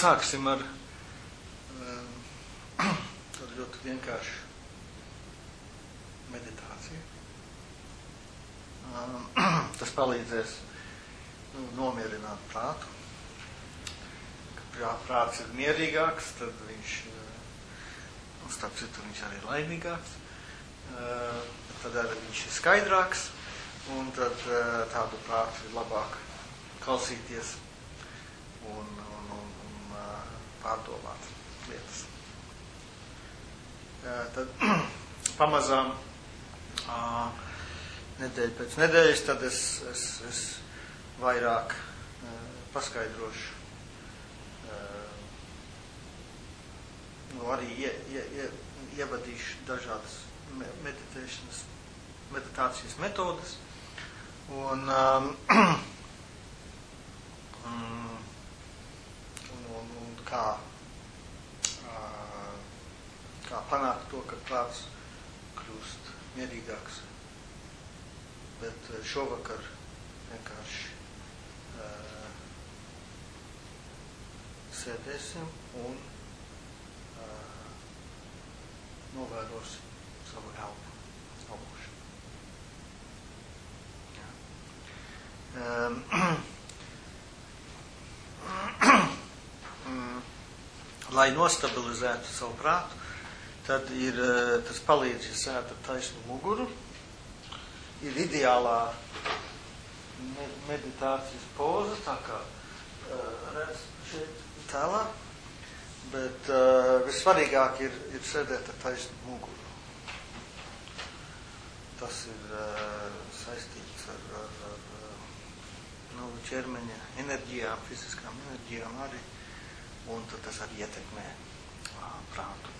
Sāksim ar tādu ļoti vienkāršu meditāciju. Tas palīdzēs nu, nomierināt prātu. Kad prāts ir mierīgāks, tad viņš, starp citu, viņš arī ir laimīgāks. Tad arī viņš ir skaidrāks, un tad tādu prātu ir labāk klausīties un, un, un, un pārdomāt lietas. Tad pamazām nedēļu pēc nedēļas, tad es, es, es vairāk paskaidrošu. Nu, arī ie, ie, ie, ievadīšu dažādas meditēšanas, meditācijas metodas. Un, um, kā, kā panākt to, ka prāts kļūst mierīgāks. Bet šovakar vienkārši sēdēsim un novērosim savu elpu, elpošanu. Um, lai nostabilizētu savu prātu, tad ir, tas palīdz, ja sēta taisnu muguru, ir ideālā meditācijas poza, tā kā redz šeit tēlā, bet uh, vissvarīgāk ir, ir sēdēt ar taisnu muguru. Tas ir uh, saistīts ar, ar, ar nu, ķermeņa enerģijām, fiziskām enerģijām arī, un tas arī ietekmē uh, prātu.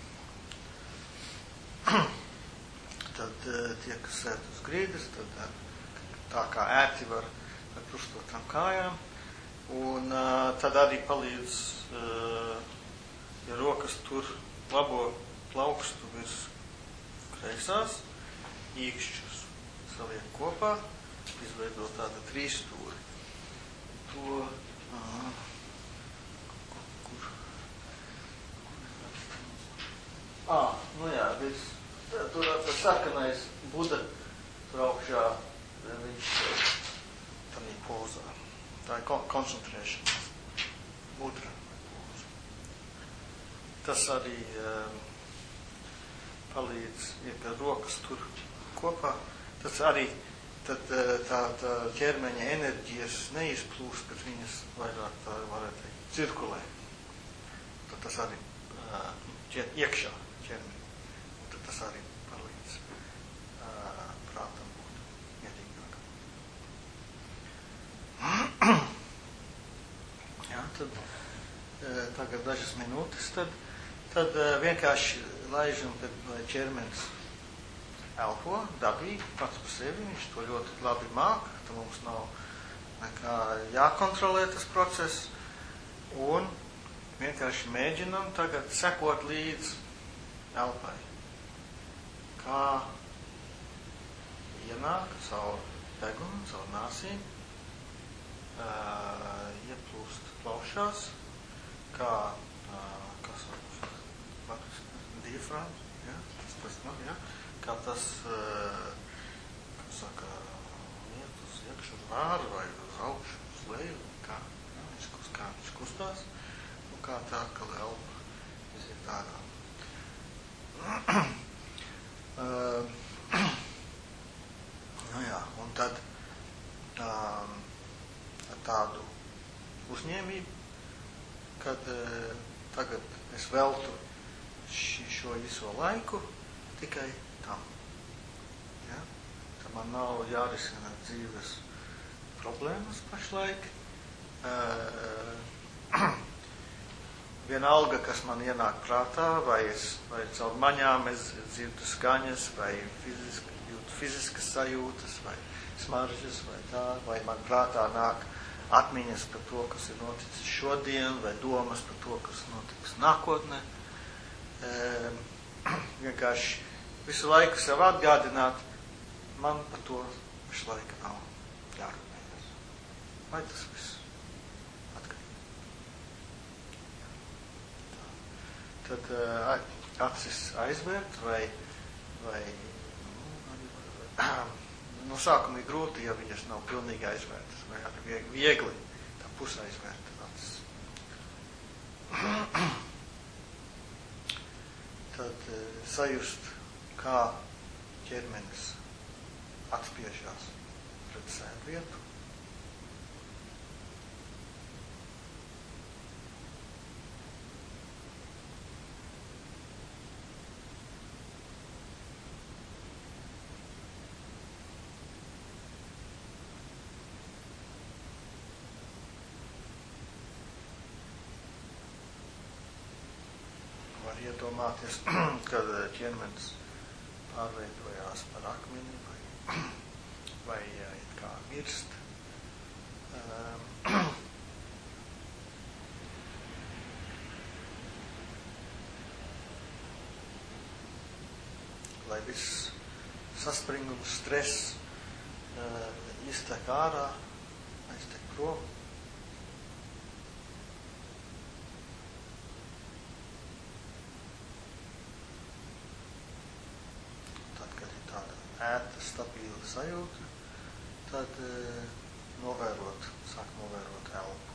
tad tie, kas sēž uz grīdas, tad tā kā ērti var ar krustotām kājām, un tad arī palīdz, ja rokas tur labo plaukstu virs kreisās, īkšķus saliek kopā, izveido tādu trīsstūri. To, uh, Ah, nu jā, viss. Tur tas sarkanais Buda tur augšā, viņš tādā pozā. Tā ir koncentrēšanās. Mudra poza. Tas arī um, palīdz, ja ka rokas tur kopā, tas arī tad tā, tā ķermeņa enerģijas neizplūst, bet viņas vairāk tā varētu teikt cirkulē. Tad tas arī uh, iekšā tas arī palīdz uh, prātam būt mierīgākam. Jā, tad uh, tagad dažas minūtes, tad, tad uh, vienkārši laižam, kad lai ķermenis elpo dabīgi pats par sevi, viņš to ļoti labi māk, tad mums nav nekā jākontrolē tas process, un vienkārši mēģinam tagad sekot līdz elpai. Kā ienāk caur degunu, caur nāsīm, uh, ieplūst plaušās, kā, uh, kas latviski, diafrāms, ja, tas tas nav, ja, kā tas, uh, kā saka, iet uz iekšu uz vāru vai uz augšu, uz leju, kā, ja, viņš, kā viņš kustās, un kā tā atkal elpa iziet ārā uh, nu jā, un tad um, tādu uzņēmību, kad uh, tagad es veltu ši, šo viso laiku tikai tam. Ja? Tad man nav jārisina dzīves problēmas pašlaik. Uh, vienalga, kas man ienāk prātā, vai, es, vai caur maņām es dzirdu skaņas, vai fiziski, jūtu fiziskas sajūtas, vai smaržas, vai tā, vai man prātā nāk atmiņas par to, kas ir noticis šodien, vai domas par to, kas notiks nākotnē. E, vienkārši visu laiku sev atgādināt, man par to pašlaik nav jārūpējas. Vai tas viss? Tad uh, acis aizvērt vai, vai nu, no sākuma ir grūti, ja viņas nav pilnīgi aizvērtas, vai arī viegli tā pusē aizvērt acis. Tad uh, sajust, kā ķermenis atspiežās pret sēdvietu iedomāties, kad eh, ķermenis pārveidojās par akmeni vai, vai it kā mirst. Um, lai viss saspringums, stress uh, iztek ārā, aiztek prom. Sajūta, tad novērot, sāk novērot elpu.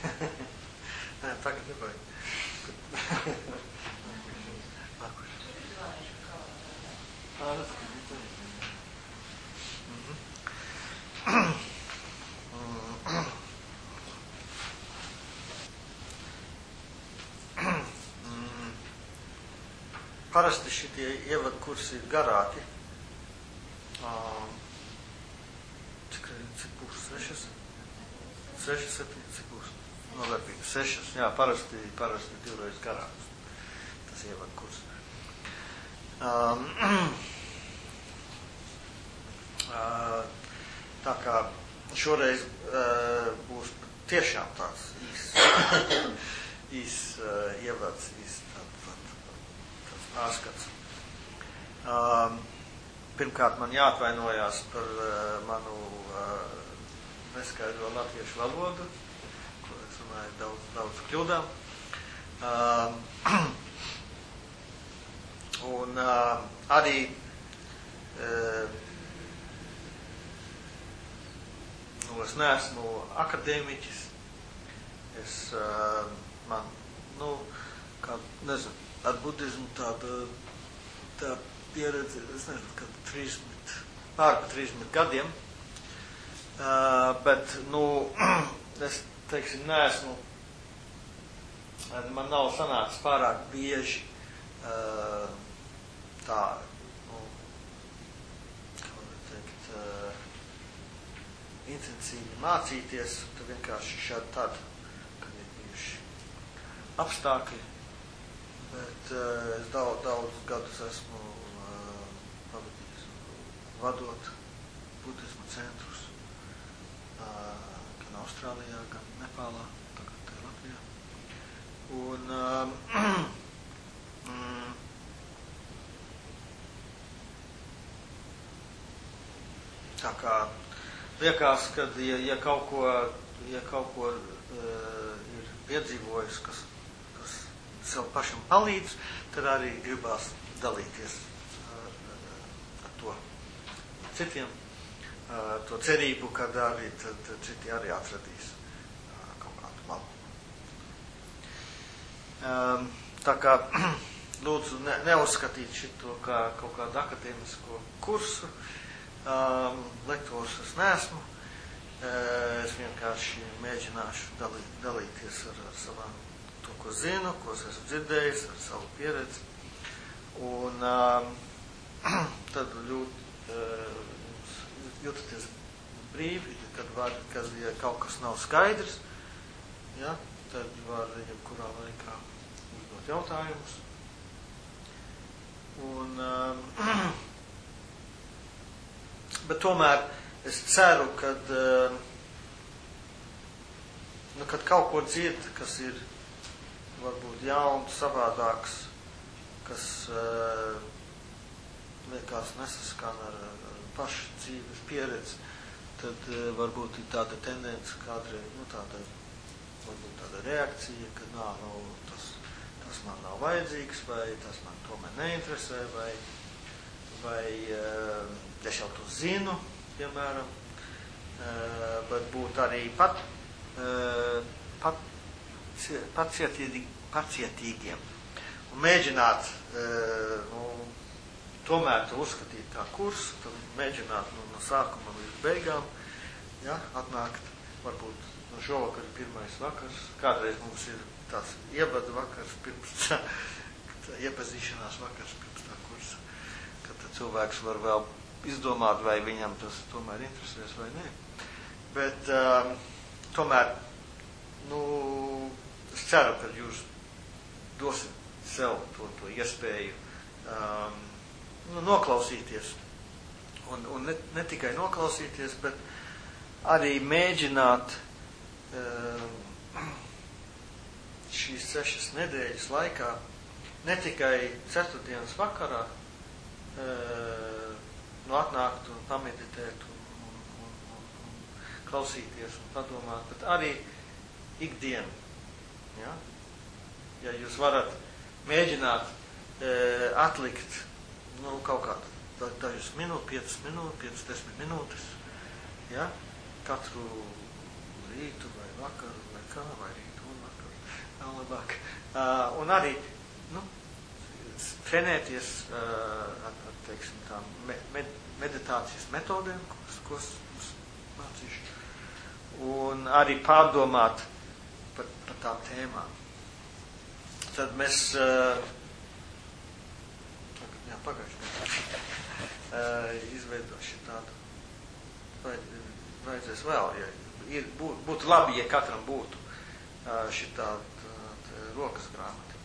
Nē, tagad nevajag. Parasti šitie ievadu kursi ir garāki. Cik, cik būs? Sešas? Sešas, septiņas, cik būs? Nolēpīgi. Sešas, jā, parasti, parasti divreiz garāks. Tas ievadu kurs. Um, uh, tā kā šoreiz uh, būs tiešām tāds īs, īs uh, ievads, īs pārskats. Um, pirmkārt, man jāatvainojās par uh, manu uh, neskaidro latviešu valodu, runāju daudz, daudz kļūdām. Um, un uh, arī uh, nu, es neesmu akadēmiķis. Es, uh, man, nu, kā, nezinu, ar budismu tāda tā pieredze, es nezinu, kad 30, pār 30 gadiem, uh, bet, nu, es, teiksim, neesmu, man nav sanācis pārāk bieži uh, tā, nu, kā var teikt, uh, intensīvi mācīties, tad vienkārši šādi tad, kad ir bijuši apstākļi, bet uh, es daudz, daudz gadus esmu pavadījis vadot budismu centrus uh, gan Austrālijā, gan Nepālā, tagad Latvijā. Un uh, mm, tā kā liekas, ka ja, ja kaut ko, ja kaut ko uh, ir piedzīvojis, kas sev pašam palīdz, tad arī gribās dalīties ar, ar to citiem, to cerību, kad arī tad, tad citi arī atradīs kaut kādu labu. Tā kā lūdzu ne, neuzskatīt šito kā kaut kādu akadēmisko kursu, um, lektors es neesmu, es vienkārši mēģināšu dalīt, dalīties ar, ar savām ko zinu, ko es esmu dzirdējis ar savu pieredzi. Un um, tad uh, jūtaties brīvi, kad, var, kad ja kaut kas nav skaidrs, ja, tad var jebkurā laikā uzdot jautājumus. Un, um, bet tomēr es ceru, kad, uh, nu, kad kaut ko dzird, kas ir varbūt jauns, savādāks, kas uh, liekas nesaskan ar, ar pašu dzīves pieredzi, tad uh, varbūt ir tāda tendence kādreiz, nu tāda, varbūt tāda reakcija, ka nā, nu, tas, tas man nav vajadzīgs, vai tas man tomēr neinteresē, vai, vai uh, es jau to zinu, piemēram, bet būt arī pat, pat pacietīgi, pacietīgiem. Un mēģināt nu, tomēr to uzskatīt kā kursu, tad mēģināt nu, no sākuma līdz beigām, ja, atnākt, varbūt no šovakar ir pirmais vakars, kādreiz mums ir tās ievada vakars pirms tā, iepazīšanās vakars pirms tā kursa, kad cilvēks var vēl izdomāt, vai viņam tas tomēr interesēs vai nē. Bet um, tomēr, nu, es ceru, ka jūs dosit sev to, to iespēju um, nu, noklausīties. Un, un ne, ne tikai noklausīties, bet arī mēģināt um, šīs sešas nedēļas laikā ne tikai ceturtdienas vakarā uh, nu, atnākt un pameditēt un, un, un, un, un klausīties un padomāt, bet arī ikdienu Ja? ja jūs varat mēģināt e, atlikt nu, kaut kādu dažas minūtes, 5 minūtes, 5, 10 minūtes, ja? katru rītu vai vakaru vai kā, vai rītu un vakaru, vēl labāk. Uh, un arī, nu, trenēties uh, ar, ar, teiksim, tām med, meditācijas metodēm, kuras, kuras mums mācīšu, un arī pārdomāt par, par tām tēmām. Tad mēs, uh, jā, pagājuši, uh, izveidošu tādu, vajadzēs vēl, ja ir, būtu, būtu labi, ja katram būtu uh, šitā tā, tā, rokas grāmata.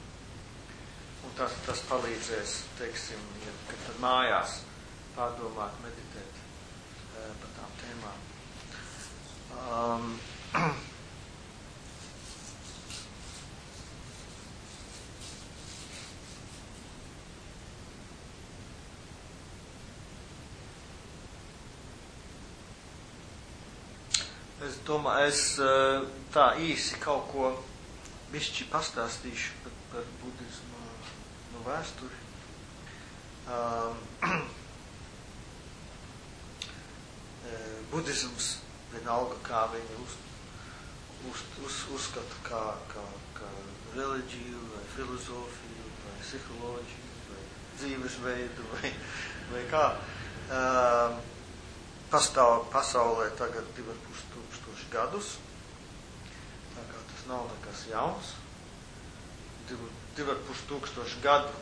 Un tas, tas palīdzēs, teiksim, ja, kad tad mājās pārdomāt, meditēt par tām tēmām. Um, Es domāju, es eh, tā īsi kaut ko bišķi pastāstīšu par, par budismu no vēsturi. Um, budisms vienalga, kā viņi uz, uz, uz, uzskata, kā, kā, kā reliģiju, vai filozofiju, vai psiholoģiju, vai dzīvesveidu, vai, vai kā. Um, pastāv pasaulē tagad 2,5 tūkstoši gadus. Tā kā tas nav nekas jauns. 2,5 tūkstoši gadu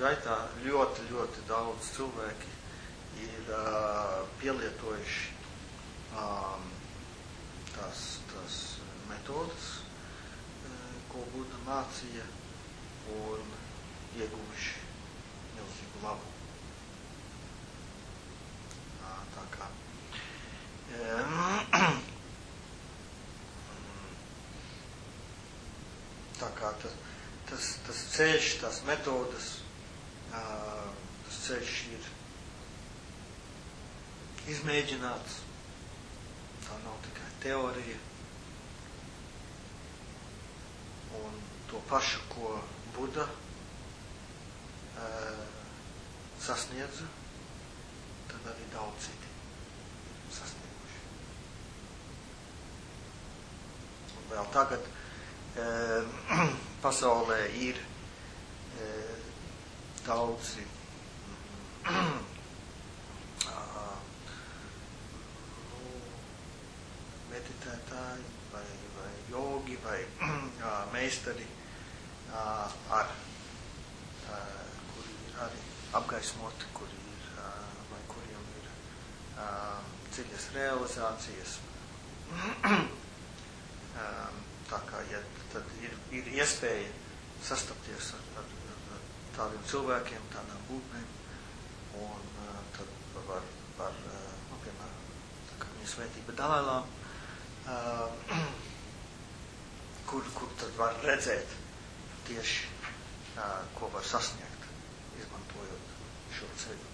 gaitā ļoti, ļoti daudz cilvēki ir uh, pielietojuši um, tās, tās metodas, uh, ko Buda mācīja, un ieguvuši milzīgu labumu. Tā kā. Tā kā tas, tas, tas ceļš, tās metodas, tas ceļš ir izmēģināts. Tā nav tikai teorija. Un to pašu, ko Buda sasniedza, tad arī daudz citi sasnieguši. Un vēl tagad pasaulē ir e, daudzi meditētāji vai, vai jogi vai meistari ar, kuri ir arī apgaismoti, kuri dziļas realizācijas. Tā kā, ja tad ir, ir iespēja sastapties ar, ar, ar tādiem cilvēkiem, tādām būtnēm, un tad var, var nu, piemēram, tā kā viņa svētība Dalēlām, kur, kur tad var redzēt tieši, ko var sasniegt, izmantojot šo ceļu.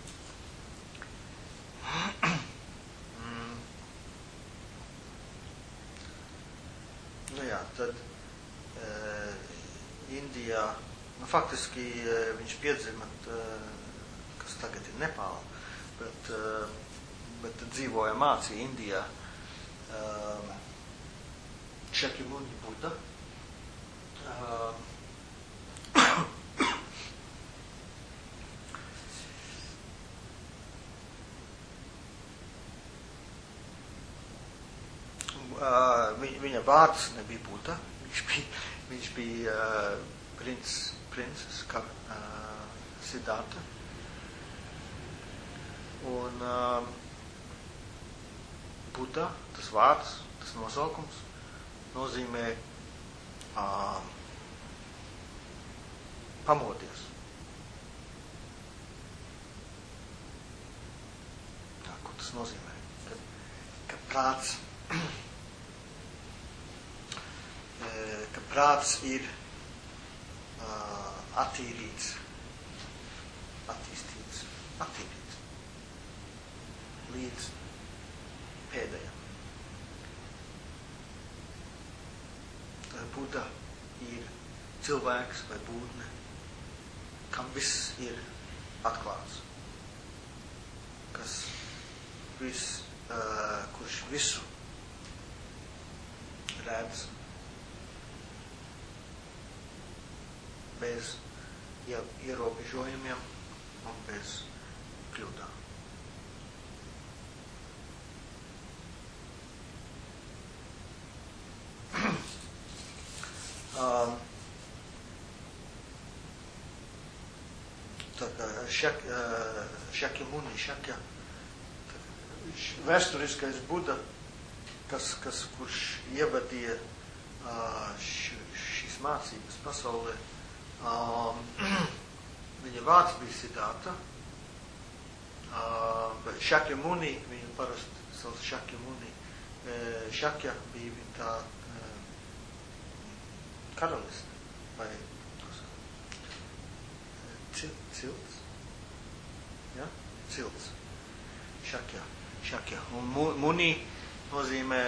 mm. Nu jā, tad e, Indijā, nu faktiski e, viņš piedzima, e, Nepāla, bet, e, bet dzīvoja mācīja Indijā e, Čekļumuņi Buda. E, uh, viņa, vārds nebija Buda, viņš bija, viņš bija uh, princ, princes kā uh, Siddharta. Un uh, Buda, tas vārds, tas nosaukums, nozīmē uh, pamodies. Tā, ko tas nozīmē? Ka, ka prāts ka prāts ir uh, attīrīts, attīstīts, attīrīts līdz pēdējam. Tad Buda ir cilvēks vai būtne, kam viss ir atklāts, kas viss, uh, kurš visu redz bez ierobežojumiem un bez kļūdām. um, tā kā šak, šakimuni, šakja, vēsturiskais Buda, kas, kas kurš ievadīja š, šīs mācības pasaulē, um, viņa vārds bija Siddhārta, uh, Šakja Muni, viņa parasti sauc Šakja Muni, Šakja bija tā uh, karaliste, vai cilts? Cilts, Šakja, Šakja, un mu, Muni nozīmē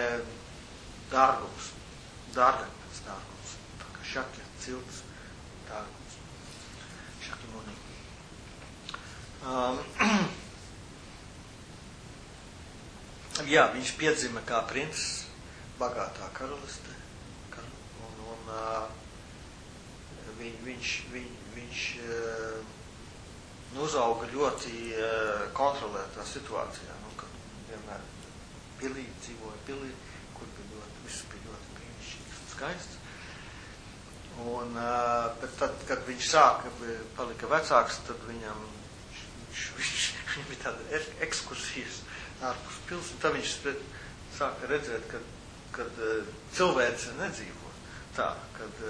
dārgums, dārgakmens dārgums, tā kā Šakja, cilts, dārgums. Šakimunī. Um, jā, viņš piedzima kā princis bagātā karalistē. Kar, un, un uh, viņ, viņš, viņ, viņš uh, nu, uzauga ļoti uh, kontrolētā situācijā. Nu, kad vienmēr pilī, dzīvoja pilī, kur bija ļoti, viss bija ļoti brīnišķīgs un skaists. Un, bet tad, kad viņš sāka, palika vecāks, tad viņam, viņš, viņš, viņš bija tāda ekskursijas ārpus pils, un tad viņš sāka redzēt, ka, kad cilvēks nedzīvo tā, kad,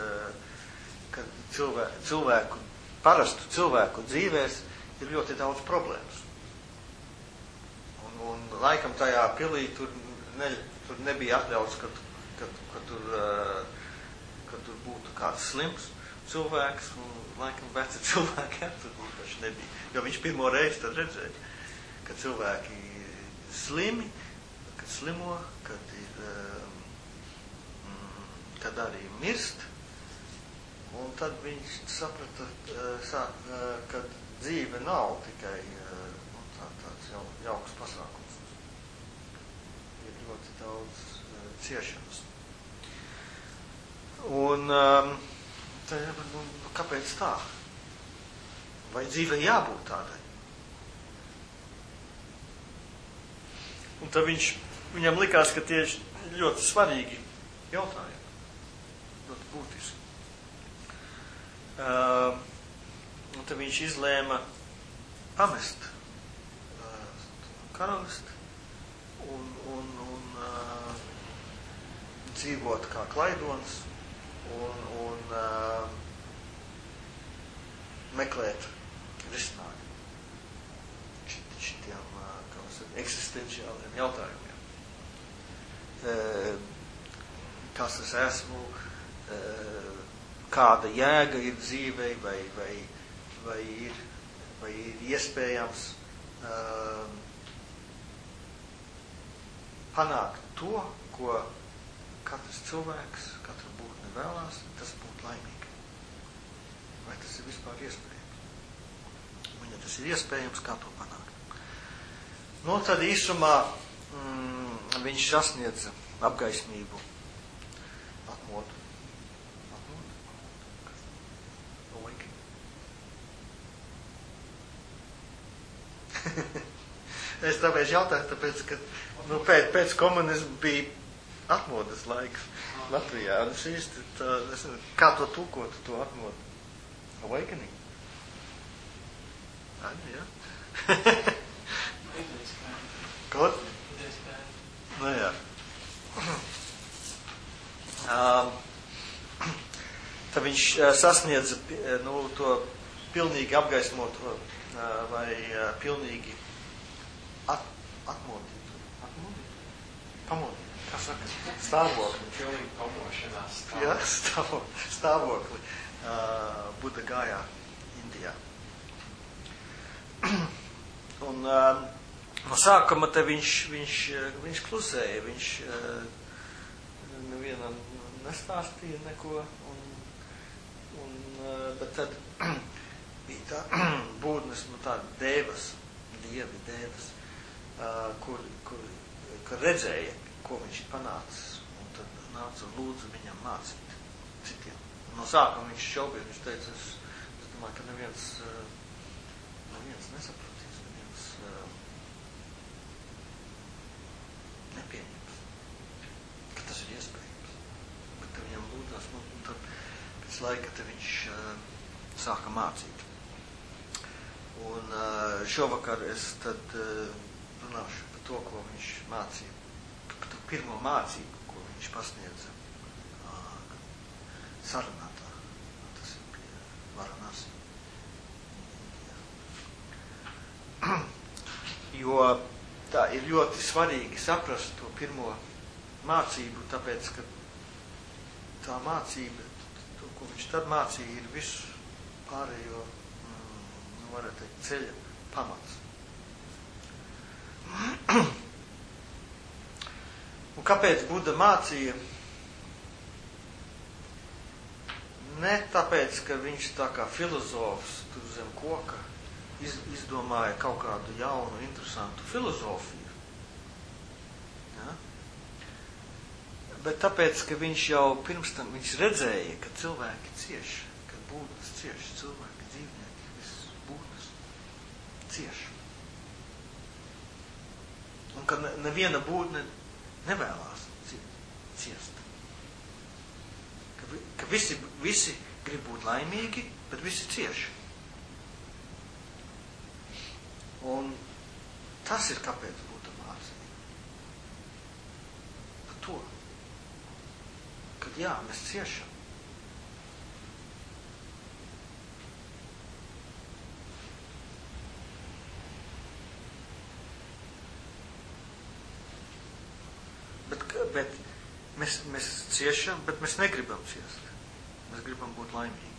kad cilvēku, cilvēku, parastu cilvēku dzīvēs ir ļoti daudz problēmas. Un, un laikam tajā pilī tur, ne, tur nebija atļauts, kad, kad, kad tur uh, ka tur būtu kāds slims cilvēks, un laikam veci cilvēki jā, tur īpaši nebija. Jo viņš pirmo reizi tad redzēja, ka cilvēki slimi, kad slimo, kad ir, um, kad arī mirst, un tad viņš saprata, uh, ka dzīve nav tikai uh, nu, tā, tāds jau, jauks pasākums. Ir ļoti daudz uh, ciešanas. Un um, tā, nu, kāpēc tā? Vai dzīvē jābūt tādai? Un tad viņš, viņam likās, ka tie ir ļoti svarīgi jautājumi. Ļoti būtiski. Uh, un tad viņš izlēma pamest uh, karalisti un, un, un uh, dzīvot kā klaidons un, un uh, meklēt risinājumu šitiem uh, eksistenciāliem jautājumiem. Uh, kas es esmu, uh, kāda jēga ir dzīvei, vai, vai, vai, ir, vai ir iespējams uh, panākt to, ko katrs cilvēks vēlās, tas būtu laimīgi. Vai tas ir vispār iespējams? Un ja tas ir iespējams, kā to panākt? Nu, tad īsumā mm, viņš sasniedza apgaismību. Atmodu? Awakening. es tāpēc jautāju, tāpēc, ka nu, pēc, pēc komunismu bija atmodas laiks. Latvijā. Un šīs, tā, es kā to tūkot, to atmodu? Awakening. Ah, jā. Kaut? Nu jā. Um, tad viņš uh, sasniedza nu, to pilnīgi apgaismoto vai uh, pilnīgi at, atmodītu. Atmodītu? Pamodītu kā saka, stāvokli. Pilnīgi pamošanās stāvokli. Jā, stāvokli, stāvokli uh, Buda gājā Indijā. Un uh, no sākuma te viņš, viņš, viņš klusēja, viņš uh, nevienam nestāstīja neko, un, un, uh, bet tad bija tā būdnes, nu tāda dēvas, dievi dēvas, uh, kur, kur, kur redzēja, ko viņš ir panācis. Un tad nāca un lūdza viņam mācīt citiem. No sākuma viņš šaubīja, viņš teica, es, es domāju, ka neviens, neviens nesapratīs, neviens nepieņems, ka tas ir iespējams. Bet viņam lūdzās, nu, un tad pēc laika te viņš sāka mācīt. Un šovakar es tad runāšu par to, ko viņš mācīja, par to pirmo mācību, ko viņš pasniedza sarunātā. Tas ir pie Varanasi. Jo tā ir ļoti svarīgi saprast to pirmo mācību, tāpēc, ka tā mācība, to, ko viņš tad mācīja, ir visu pārējo, varētu teikt, ceļa pamats. Un kāpēc Buda mācīja? Ne tāpēc, ka viņš tā kā filozofs tur zem koka iz, izdomāja kaut kādu jaunu, interesantu filozofiju. Ja? Bet tāpēc, ka viņš jau pirms tam viņš redzēja, ka cilvēki cieš, ka būtnes cieš, cilvēki, dzīvnieki, visas būtnes cieš. Un ka neviena būtne nevēlās ciest. Ka, ka visi, visi grib būt laimīgi, bet visi cieši. Un tas ir kāpēc būtu mācība. Par to. Kad jā, mēs ciešam. Bet, mēs, mēs ciešam, bet mēs negribam ciest. Mēs gribam būt laimīgi,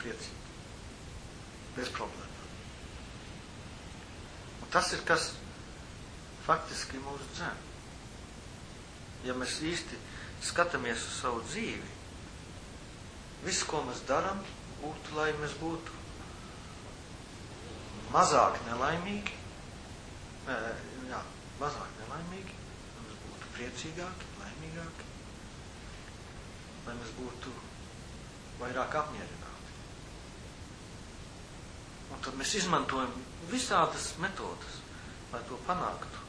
priecīgi, bez problēmām. Un tas ir, kas faktiski mūs dzēn. Ja mēs īsti skatāmies uz savu dzīvi, viss, ko mēs darām, būtu, lai mēs būtu mazāk nelaimīgi, jā, mazāk nelaimīgi, priecīgāki, laimīgāki, lai mēs būtu vairāk apmierināti. Un tad mēs izmantojam visādas metodas, lai to panāktu.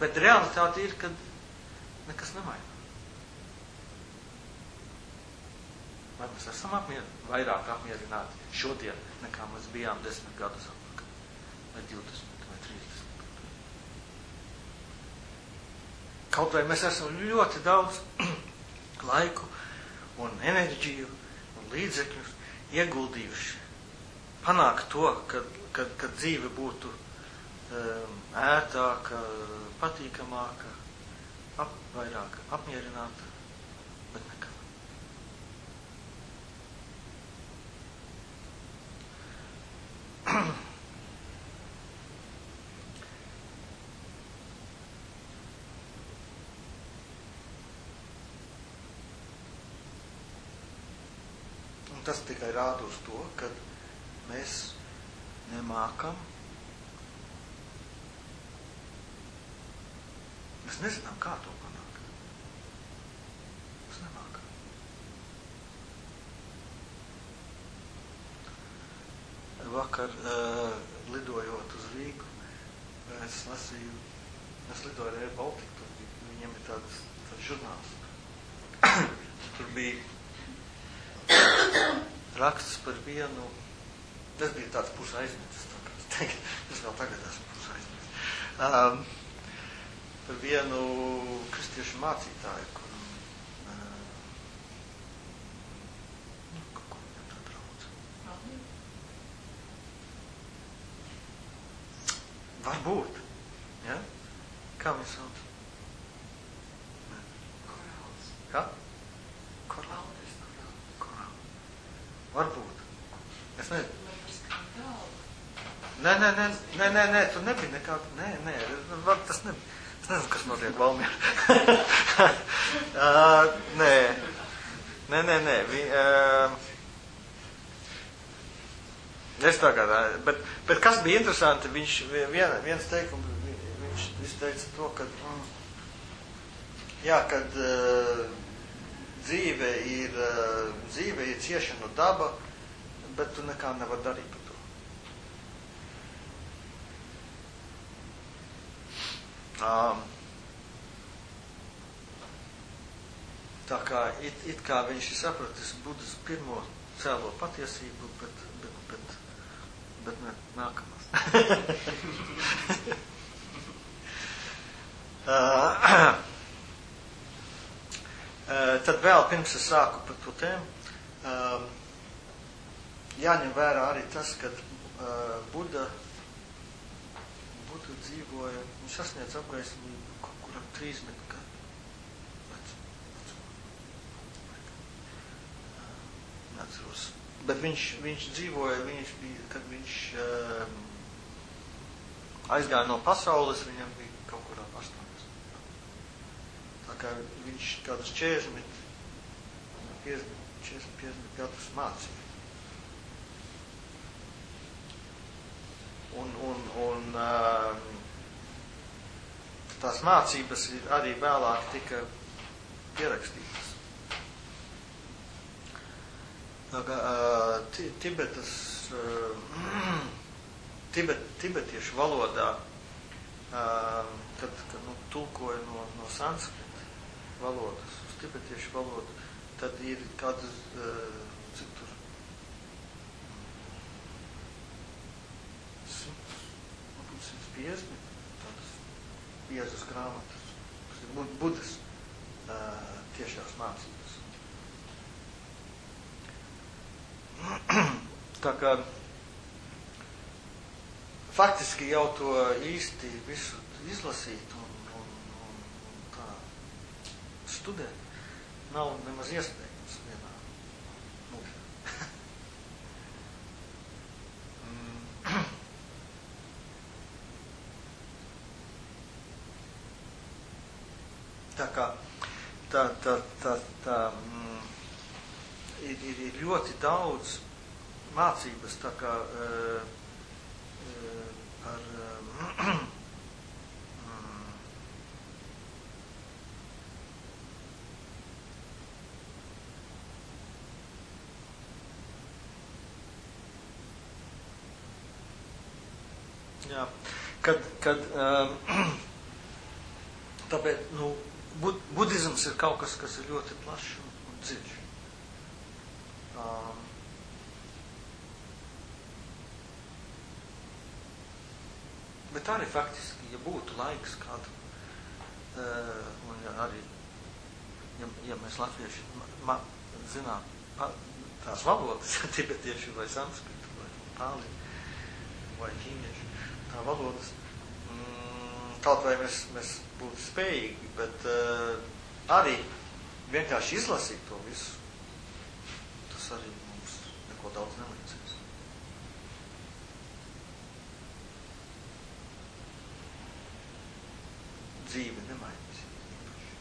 Bet realitāte ir, ka nekas nemainās. Vai mēs esam apmier vairāk apmierināti šodien, nekā mēs bijām desmit gadus atpakaļ, vai 20, vai 30? Kaut vai mēs esam ļoti daudz laiku un enerģiju un līdzekļus ieguldījuši. Panākt to, ka, ka, ka dzīve būtu um, ērtāka, patīkamāka, ap, vairāk apmierināta, bet nekā. Un tas tikai rāda uz to, ka mēs nemākam. Mēs nezinām, kā to panākt. Mēs nemākam. Vakar uh, lidojot uz Rīgu, es lasīju, es lidoju ar Air Baltic, tur viņiem ir tāds, tāds žurnāls. tur bija raksts par vienu Tas bija tāds pusaizmirsts. Es vēl tagad esmu pusaizmirsts. Um, par vienu kristiešu mācītāju, kur uh, nu, ko viņam tā draudz. Varbūt. Ja? Kā viņu sauc? Kā? Korāls. Korāls. Varbūt. Es nezinu. Nē, nē, nē, nē, nē, nē, tur nebija nekāda, nē, nē, var, tas nebija. Es nezinu, kas notiek Valmierā. uh, nē, nē, nē, nē. Vi, uh, es tā kā tā, bet, bet kas bija interesanti, viņš vien, viens teikums, viņš, viņš teica to, ka, mm, jā, kad uh, dzīve ir, uh, dzīve ir ciešana daba, bet tu nekā nevar darīt par to. Um, tā kā it, it kā viņš ir sapratis Budas pirmo cēlo patiesību, bet, bet, bet, bet ne nākamās. uh, tad vēl pirms es sāku par to tēmu, um, jāņem vērā arī tas, ka uh, Buda, Buda dzīvoja, viņš sasniedz apgaismību kaut kur ap 30 gadu Bet viņš, viņš dzīvoja, viņš bija, kad viņš uh, aizgāja no pasaules, viņam bija kaut kur ap 80. Tā kā viņš kādus 40, 50, 40, 50 gadus mācīja. un, un, un um, tās mācības arī vēlāk tika pierakstītas. Tā kā uh, Tibetas, Tibet, tibetiešu valodā, kad, kad nu, tulkoja no, no sanskrita valodas uz tibetiešu valodu, tad ir kādas, cik tur 50 tādas Jēzus grāmatas, kas ir Budas tiešās mācības. Tā kā faktiski jau to īsti visu izlasīt un, un, un, tā studēt nav nemaz iespējams vienā mūžā. Tā kā tā, tā, tā, tā mm, ir, ir, ir ļoti daudz mācības tā kā uh, uh, par uh, Jā, kad, kad um, tāpēc, nu, bud, budisms ir kaut kas, kas ir ļoti plašs un, un dziļš. Um, bet arī faktiski, ja būtu laiks kādu, uh, un ja arī, ja, ja mēs latvieši ma, zinām pa, tās valodas, tibetieši vai sanskritu vai pāli vai ķīnieši, tā valodas, mm, kaut vai mēs, mēs būtu spējīgi, bet uh, arī vienkārši izlasīt to visu, tas arī mums neko daudz nelīdzēs. Dzīve nemainīs īpaši.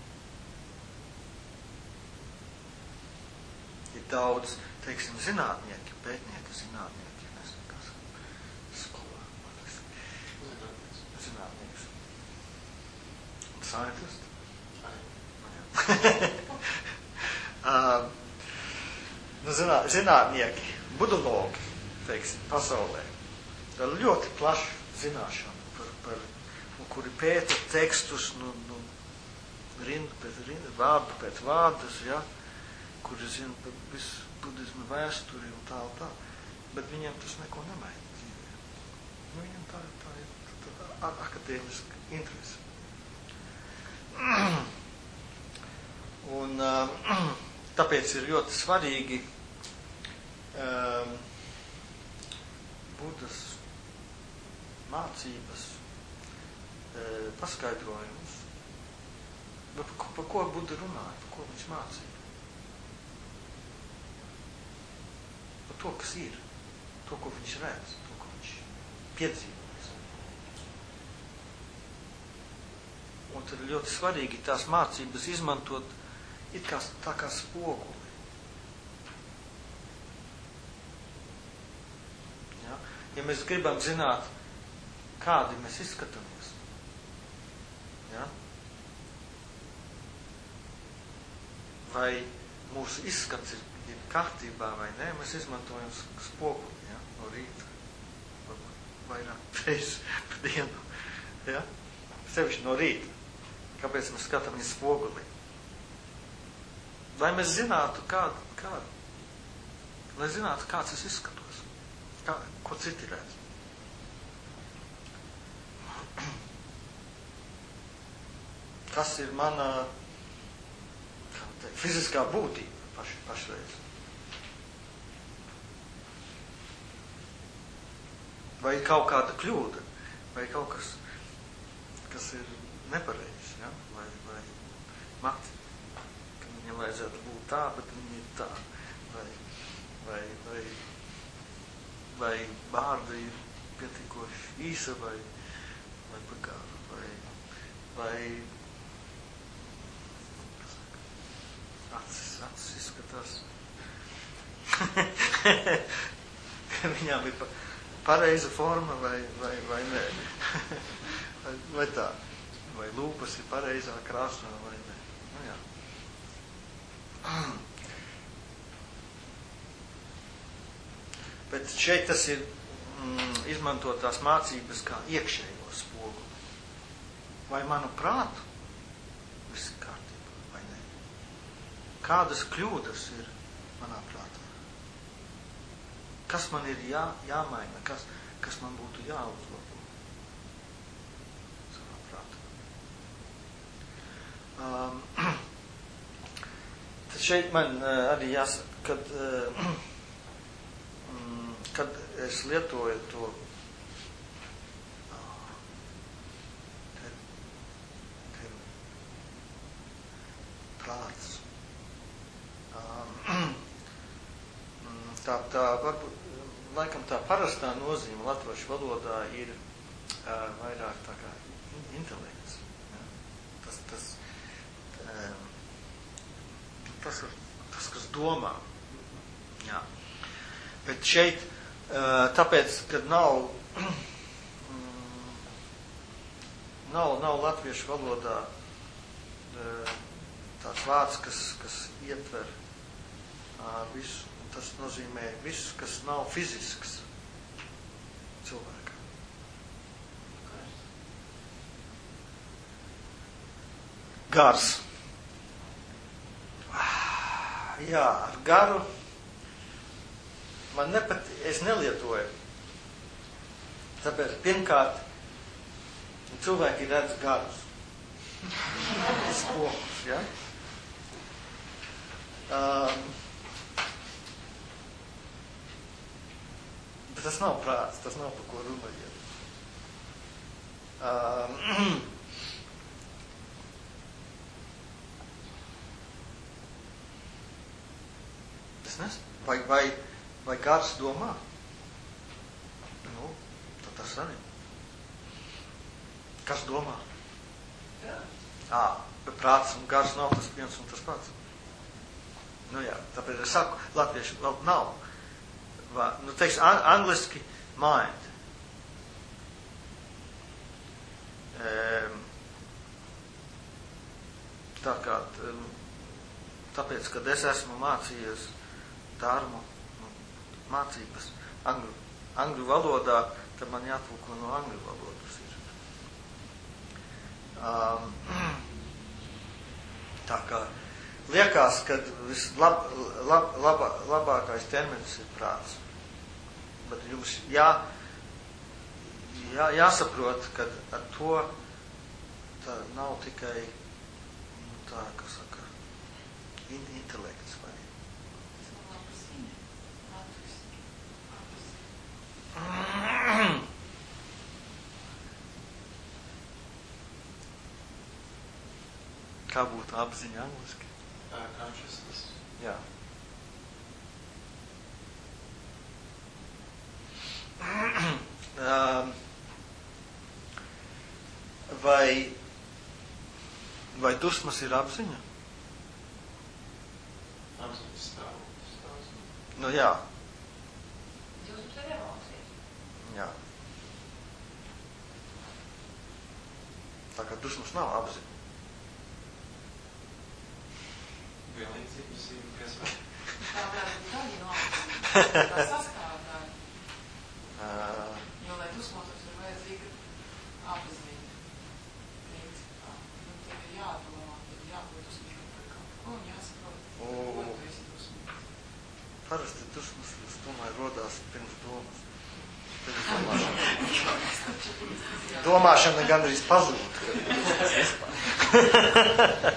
Ir daudz, teiksim, zinātnieki, pētnieki, zinātnieki, nezinu, kas skolā, man tas zinātnieks. Scientist? um, nu, zinā, zinātnieki, budologi, teiksim, pasaulē, ir ļoti plaša zināšana par, par kuri pēta tekstus, nu, nu, rindu pēc rindu, vārdu pēc vārdas, ja, kuri zina par visu budismu vēsturi un tā un tā, bet viņiem tas neko nemaina dzīvē. Nu, viņiem tā, tā ir tā, tā akadēmiska interese. Un tāpēc ir ļoti svarīgi um, Budas mācības, paskaidrojumus. Par, par ko Buda runāja, par ko viņš mācīja? To, kas ir, to, ko viņš redz, to, ko viņš piedzīvo. Un tad ļoti svarīgi tās mācības izmantot it kā tā kā spoguli. Ja? ja mēs gribam zināt, kādi mēs izskatāmies, ja? vai mūsu izskats ir, ir kārtībā vai nē, mēs izmantojam spoguli ja, no rīta. Vairāk reizes pa dienu. Ja? Sevišķi no rīta. Kāpēc mēs skatāmies spogulī? Lai mēs zinātu, kādu, kādu. Lai zinātu, kāds es izskatos. Kā, ko citi redz. Kas ir mana teikt, fiziskā būtība paš, pašreiz? Vai kaut kāda kļūda, vai kaut kas, kas ir nepareizs, ja? vai, vai mati, ka viņam vajadzētu būt tā, bet viņa ir tā, vai, vai, vai, vai vārda ir pietiekoši īsa vai, vai pagāra, vai, vai acis, acis izskatās, ka viņām ir pareiza forma vai, vai, vai nē, vai, vai tā vai lūpas ir pareizā krāsā vai ne. Nu, jā. Bet šeit tas ir mm, izmantot tās mācības kā iekšējo spogu. Vai manu prātu viss ir kārtībā vai ne? Kādas kļūdas ir manā prātā? Kas man ir jā, jāmaina, kas, kas man būtu jāuzlabo? Um, tad šeit man uh, arī jāsaka, kad, uh, kad es lietoju to uh, prāts. Um, tā, tā varbūt, laikam tā parastā nozīme latviešu valodā ir uh, vairāk tā kā intelekts. Ja? Tas, tas tas ir tas, kas domā. Jā. Bet šeit, tāpēc, kad nav, nav, nav latviešu valodā tāds vārds, kas, kas ietver visu, tas nozīmē visu, kas nav fizisks cilvēkam. Gars jā, ar garu man nepat, es nelietoju. Tāpēc pirmkārt, cilvēki redz garus. Spokus, ja? Um, bet tas nav prāts, tas nav par ko runājot. Um, Es nezinu, vai, vai, vai gars domā? Nu, tad tas arī. Kas domā? Jā. Ā, bet prāts un gars nav tas viens un tas pats. Nu jā, tāpēc es saku, latviešu vēl nav. Nu, teiks, an, angliski mind. Um, tā kā, tāpēc, kad es esmu mācījies dārmu nu, mācības angļu, angļu valodā, tad man jātulko no angļu valodas. Ir. Um, tā kā liekas, ka vislab, lab, lab, labākais termins ir prāts. Bet jums jā, jā, jāsaprot, ka ar to tā nav tikai nu, tā, kas saka, intelekts Kā būtu apziņa angliski? Uh, consciousness. Jā. um, vai, vai dusmas ir apziņa? Apziņas stāv. Nu jā. Dusmas ir emocijas. Jā. Tā kā dusmas nav apziņa. vienlīdzības ir, kas vēl? Tā varētu būt arī nākotnē. Tā sastāvdāja. Uh, jo, lai dusmotos ir vajadzīga apzīme. Principā. Nu, tev ir jādomā, tev jābūt dusmīgam par kaut ko un jāsaprot, ko tu esi dusmīgs. Parasti dusmas, tomēr, rodās pirms domas. Domāšana, domāšana gandrīz pazūd.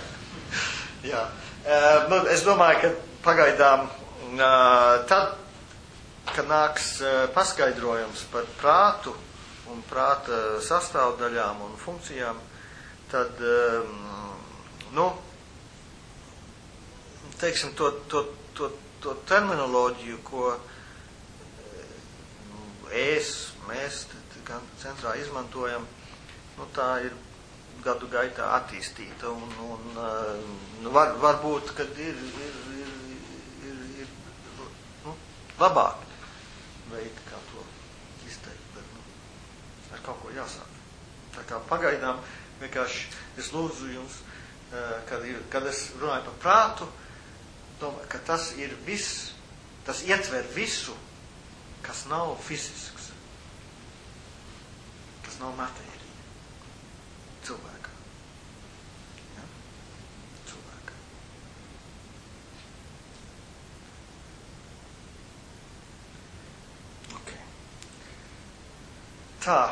Jā. Uh, nu, es domāju, ka pagaidām uh, tad, kad nāks uh, paskaidrojums par prātu un prāta sastāvdaļām un funkcijām, tad, um, nu, teiksim, to, to, to, to terminoloģiju, ko eh, es, mēs gan centrā izmantojam, nu, tā ir gadu gaitā attīstīta un, un eh, nu, var, varbūt, kad ir, ir, ir, ir, ir nu, labāk veidi, kā to izteikt, bet nu, ar kaut ko jāsāk. Tā kā pagaidām vienkārši es lūdzu jums, eh, kad, ir, kad es runāju par prātu, domāju, ka tas ir viss, tas ietver visu, kas nav fizisks, kas nav matērija cilvēkā. Ja? Cilvēkā. Ok. Tā.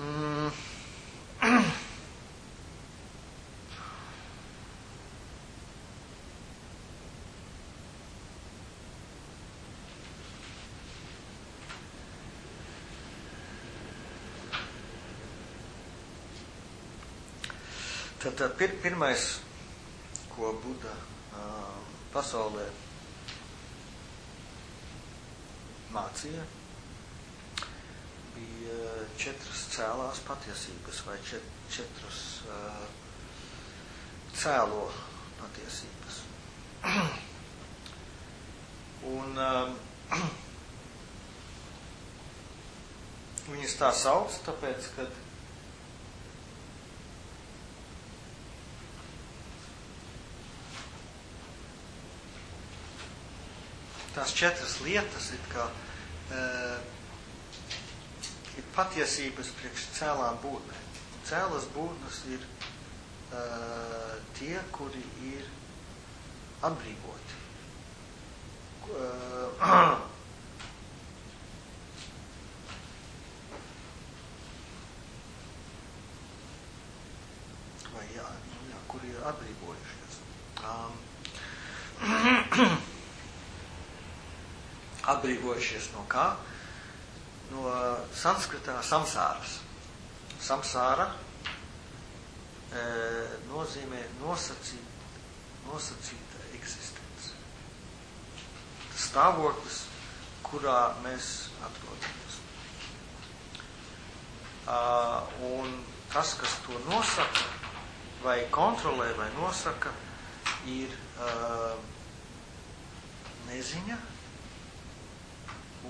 Mm. Tad pir, pirmais, ko Buda uh, pasaulē mācīja, četras cēlās patiesības vai čet, četras uh, cēlo patiesības. Un um, viņas tā sauc, tāpēc, kad tās četras lietas ir kā uh, patiesības priekš cēlām būtnēm. Cēlas būtnes ir uh, tie, kuri ir atbrīvoti. Uh, vai jā, nu jā, kuri ir atbrīvojušies. Um, atbrīvojušies no kā? No sanskritā samsāras. Samsāra e, nozīmē nosacīt, nosacīta eksistence. Tas stāvoklis, kurā mēs atrodamies. Uh, un tas, kas to nosaka, vai kontrolē, vai nosaka, ir uh, neziņa,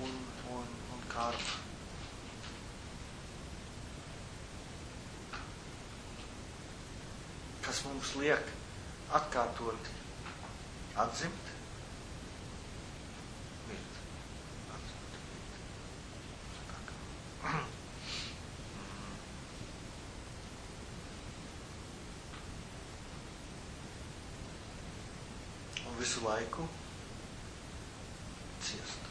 un, un, un karma. Kas mums liek atkārtot, atzimt, mirt. Atzimt, mirt. Un visu laiku ciest.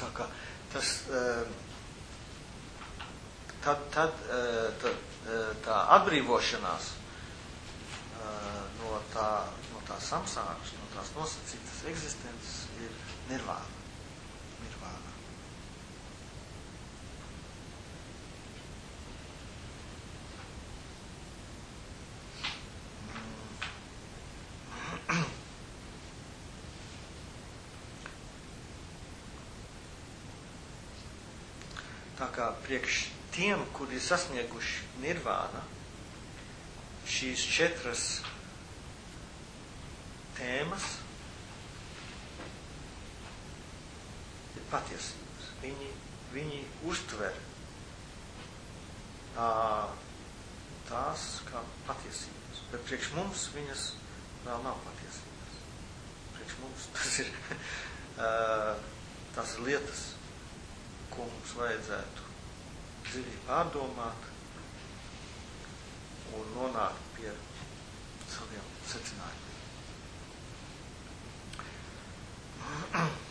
Tā kā tas, eh, tad, tad, eh, tad eh, tā atbrīvošanās eh, no, tā, no tā samsāras, no tās nosacītas eksistences ir nirvāna. Nirvāna. Tā kā priekš tiem, kuri ir sasnieguši nirvāna, šīs četras tēmas ir patiesības. Viņi viņi uztver uh, tās kā patiesības, bet priekš mums viņas vēl nav patiesības. Priekš mums tas ir, uh, tas ir lietas, ko mums vajadzētu dziļi pārdomāt un nonākt pie saviem secinājumiem.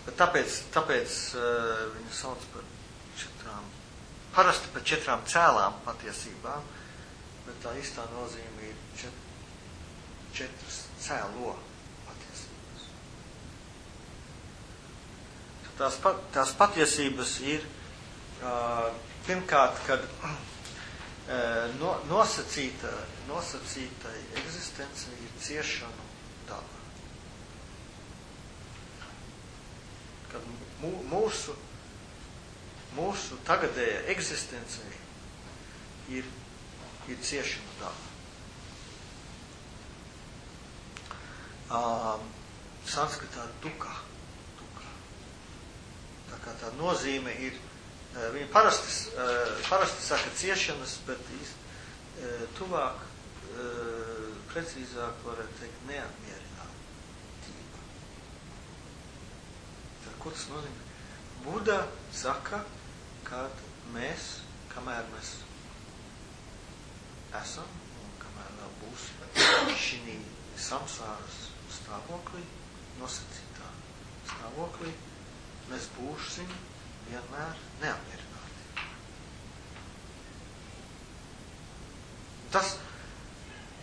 Bet tāpēc, tāpēc uh, viņu sauc par četrām, parasti par četrām cēlām patiesībām, bet tā īstā nozīme ir čet, četras cēlo patiesības. Tās, pat, tās patiesības ir uh, pirmkārt, kad uh, no, nosacīta, nosacītai eksistence ir ciešanu daba. kad mūsu, mūsu tagadēja eksistence ir, ir ciešana daba. Uh, sanskritā duka, duka. Tā kā tā nozīme ir, viņi parasti, uh, parasti saka ciešanas, bet īsti uh, tuvāk, precīzāk varētu teikt neapmierinātība. Ko tas nozīmē? Buda saka, ka mēs, kamēr mēs esam un kamēr vēl būsim šī samsāras stāvoklī, nosacītā stāvoklī, mēs būsim vienmēr neapmierināti. Tas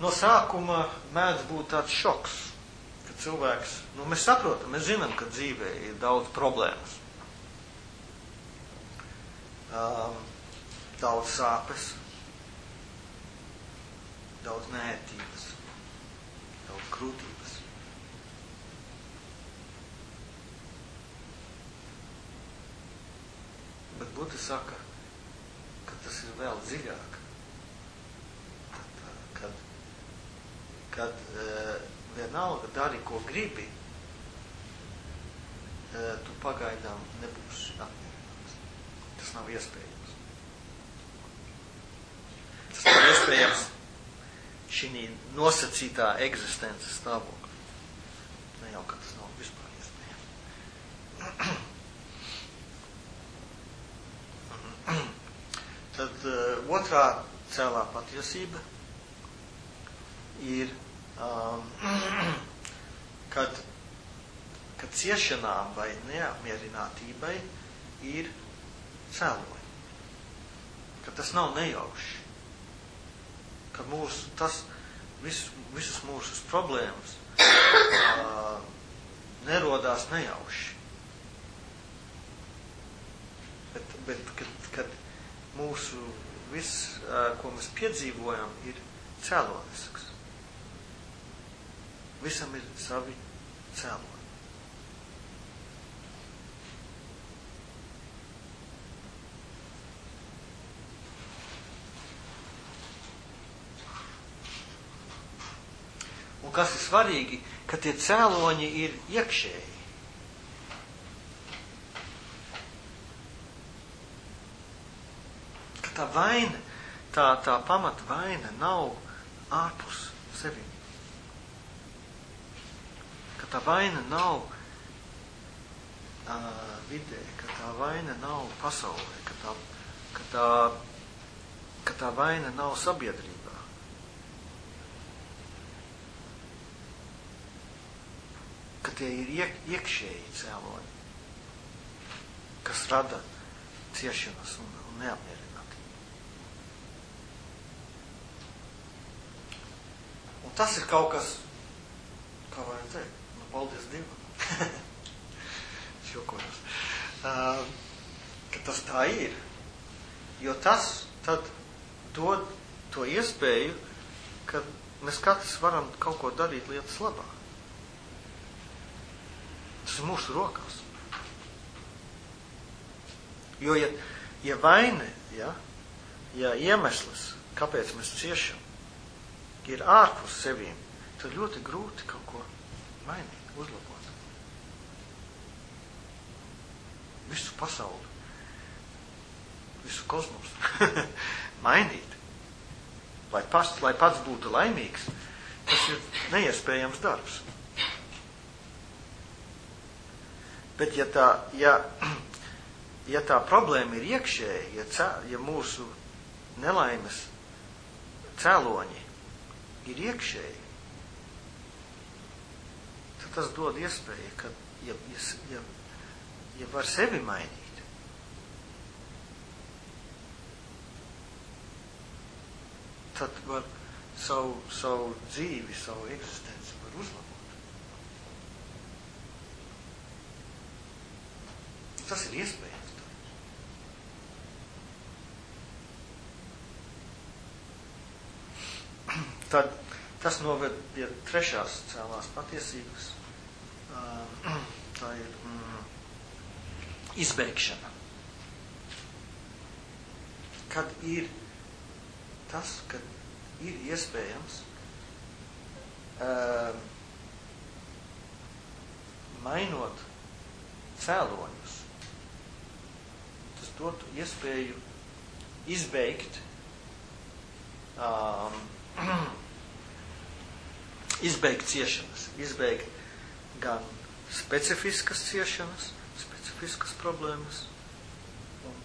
no sākuma mēdz būt tāds šoks cilvēks, nu, mēs saprotam, mēs zinām, ka dzīvē ir daudz problēmas. Um, daudz sāpes, daudz nērtības, daudz grūtības. Bet Buda saka, ka tas ir vēl dziļāk. Kad, kad, kad uh, vienalga dari, ko gribi, tu pagaidām nebūsi apmierināts. Tas nav iespējams. Tas nav iespējams šī nosacītā eksistences stāvoklī. Ne jau, ka tas nav vispār iespējams. Tad uh, otrā cēlā patiesība ir um, kad, kad ciešanām vai neapmierinātībai ir cēloņi. Ka tas nav nejauši. Ka mūsu, tas, vis, visas mūsu problēmas uh, nerodās nejauši. Bet, bet kad, kad mūsu viss, ko mēs piedzīvojam, ir cēlonisks. Visam ir savi cēloņi. Un kas ir svarīgi, ka tie cēloņi ir iekšēji. Ka tā vaina, tā, tā pamata vaina nav ārpus sevi ka tā vaina nav uh, vidē, ka tā vaina nav pasaulē, ka tā, ka tā, ka tā vaina nav sabiedrībā. Ka tie ir iek, iekšēji cēloņi, kas rada ciešanas un, un neapmierinātību. Un tas ir kaut kas, kā varētu teikt, paldies Dievam. Šokojos. Uh, ka tas tā ir. Jo tas tad dod to iespēju, ka mēs katrs varam kaut ko darīt lietas labā. Tas ir mūsu rokās. Jo, ja, ja vaina, ja, ja iemesls, kāpēc mēs ciešam, ir ārpus sevīm, tad ļoti grūti kaut ko mainīt uzlabot. Visu pasauli visu kosmosu mainīt. Lai pats, lai pats būtu laimīgs, tas ir neiespējams darbs. Bet ja tā, ja, ja tā problēma ir iekšēja, ja, cē, ja mūsu nelaimes cēloņi ir iekšēji, tad tas dod iespēju, ka ja, ja, ja, ja var sevi mainīt, tad var savu, savu dzīvi, savu eksistenci var uzlabot. Tas ir iespējams. Tad tas noved pie trešās cēlās patiesības. Tā ir mm, izbeigšana. Kad ir tas, ka ir iespējams uh, mainot cēloņus, tas dotu iespēju izbeigt um, izbeigt ciešanas, izbeigt gan specifiskas ciešanas, specifiskas problēmas,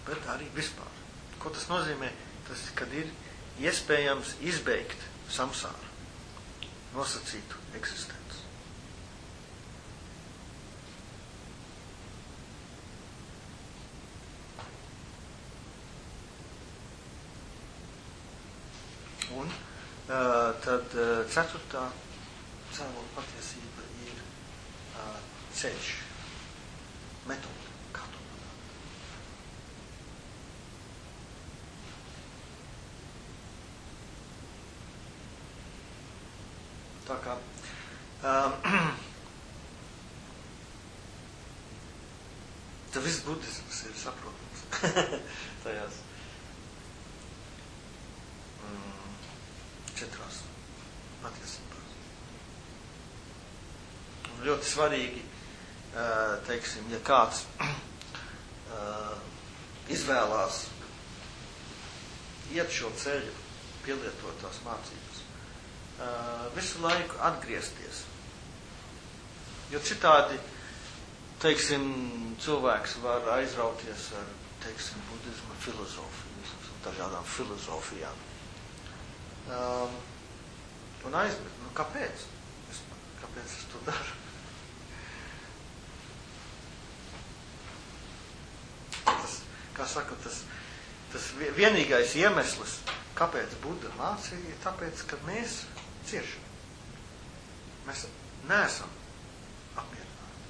bet arī vispār. Ko tas nozīmē? Tas, kad ir iespējams izbeigt samsāru, nosacītu eksistenci. Un tad uh, ceturtā cēlona patiesība ir uh, ceļš, metode. Svarīgi, teiksim, ja kāds izvēlās iet šo ceļu, pielietot tās mācības, visu laiku atgriezties. Jo citādi, teiksim, cilvēks var aizrauties ar, teiksim, budisma filozofiju, dažādām filozofijām. Um, un aizmirst, nu kāpēc? Es, kāpēc es to daru? Tas, kā saka, tas, tas vienīgais iemesls, kāpēc Buda mācīja, ir tāpēc, ka mēs ciešam. Mēs neesam apmierināti.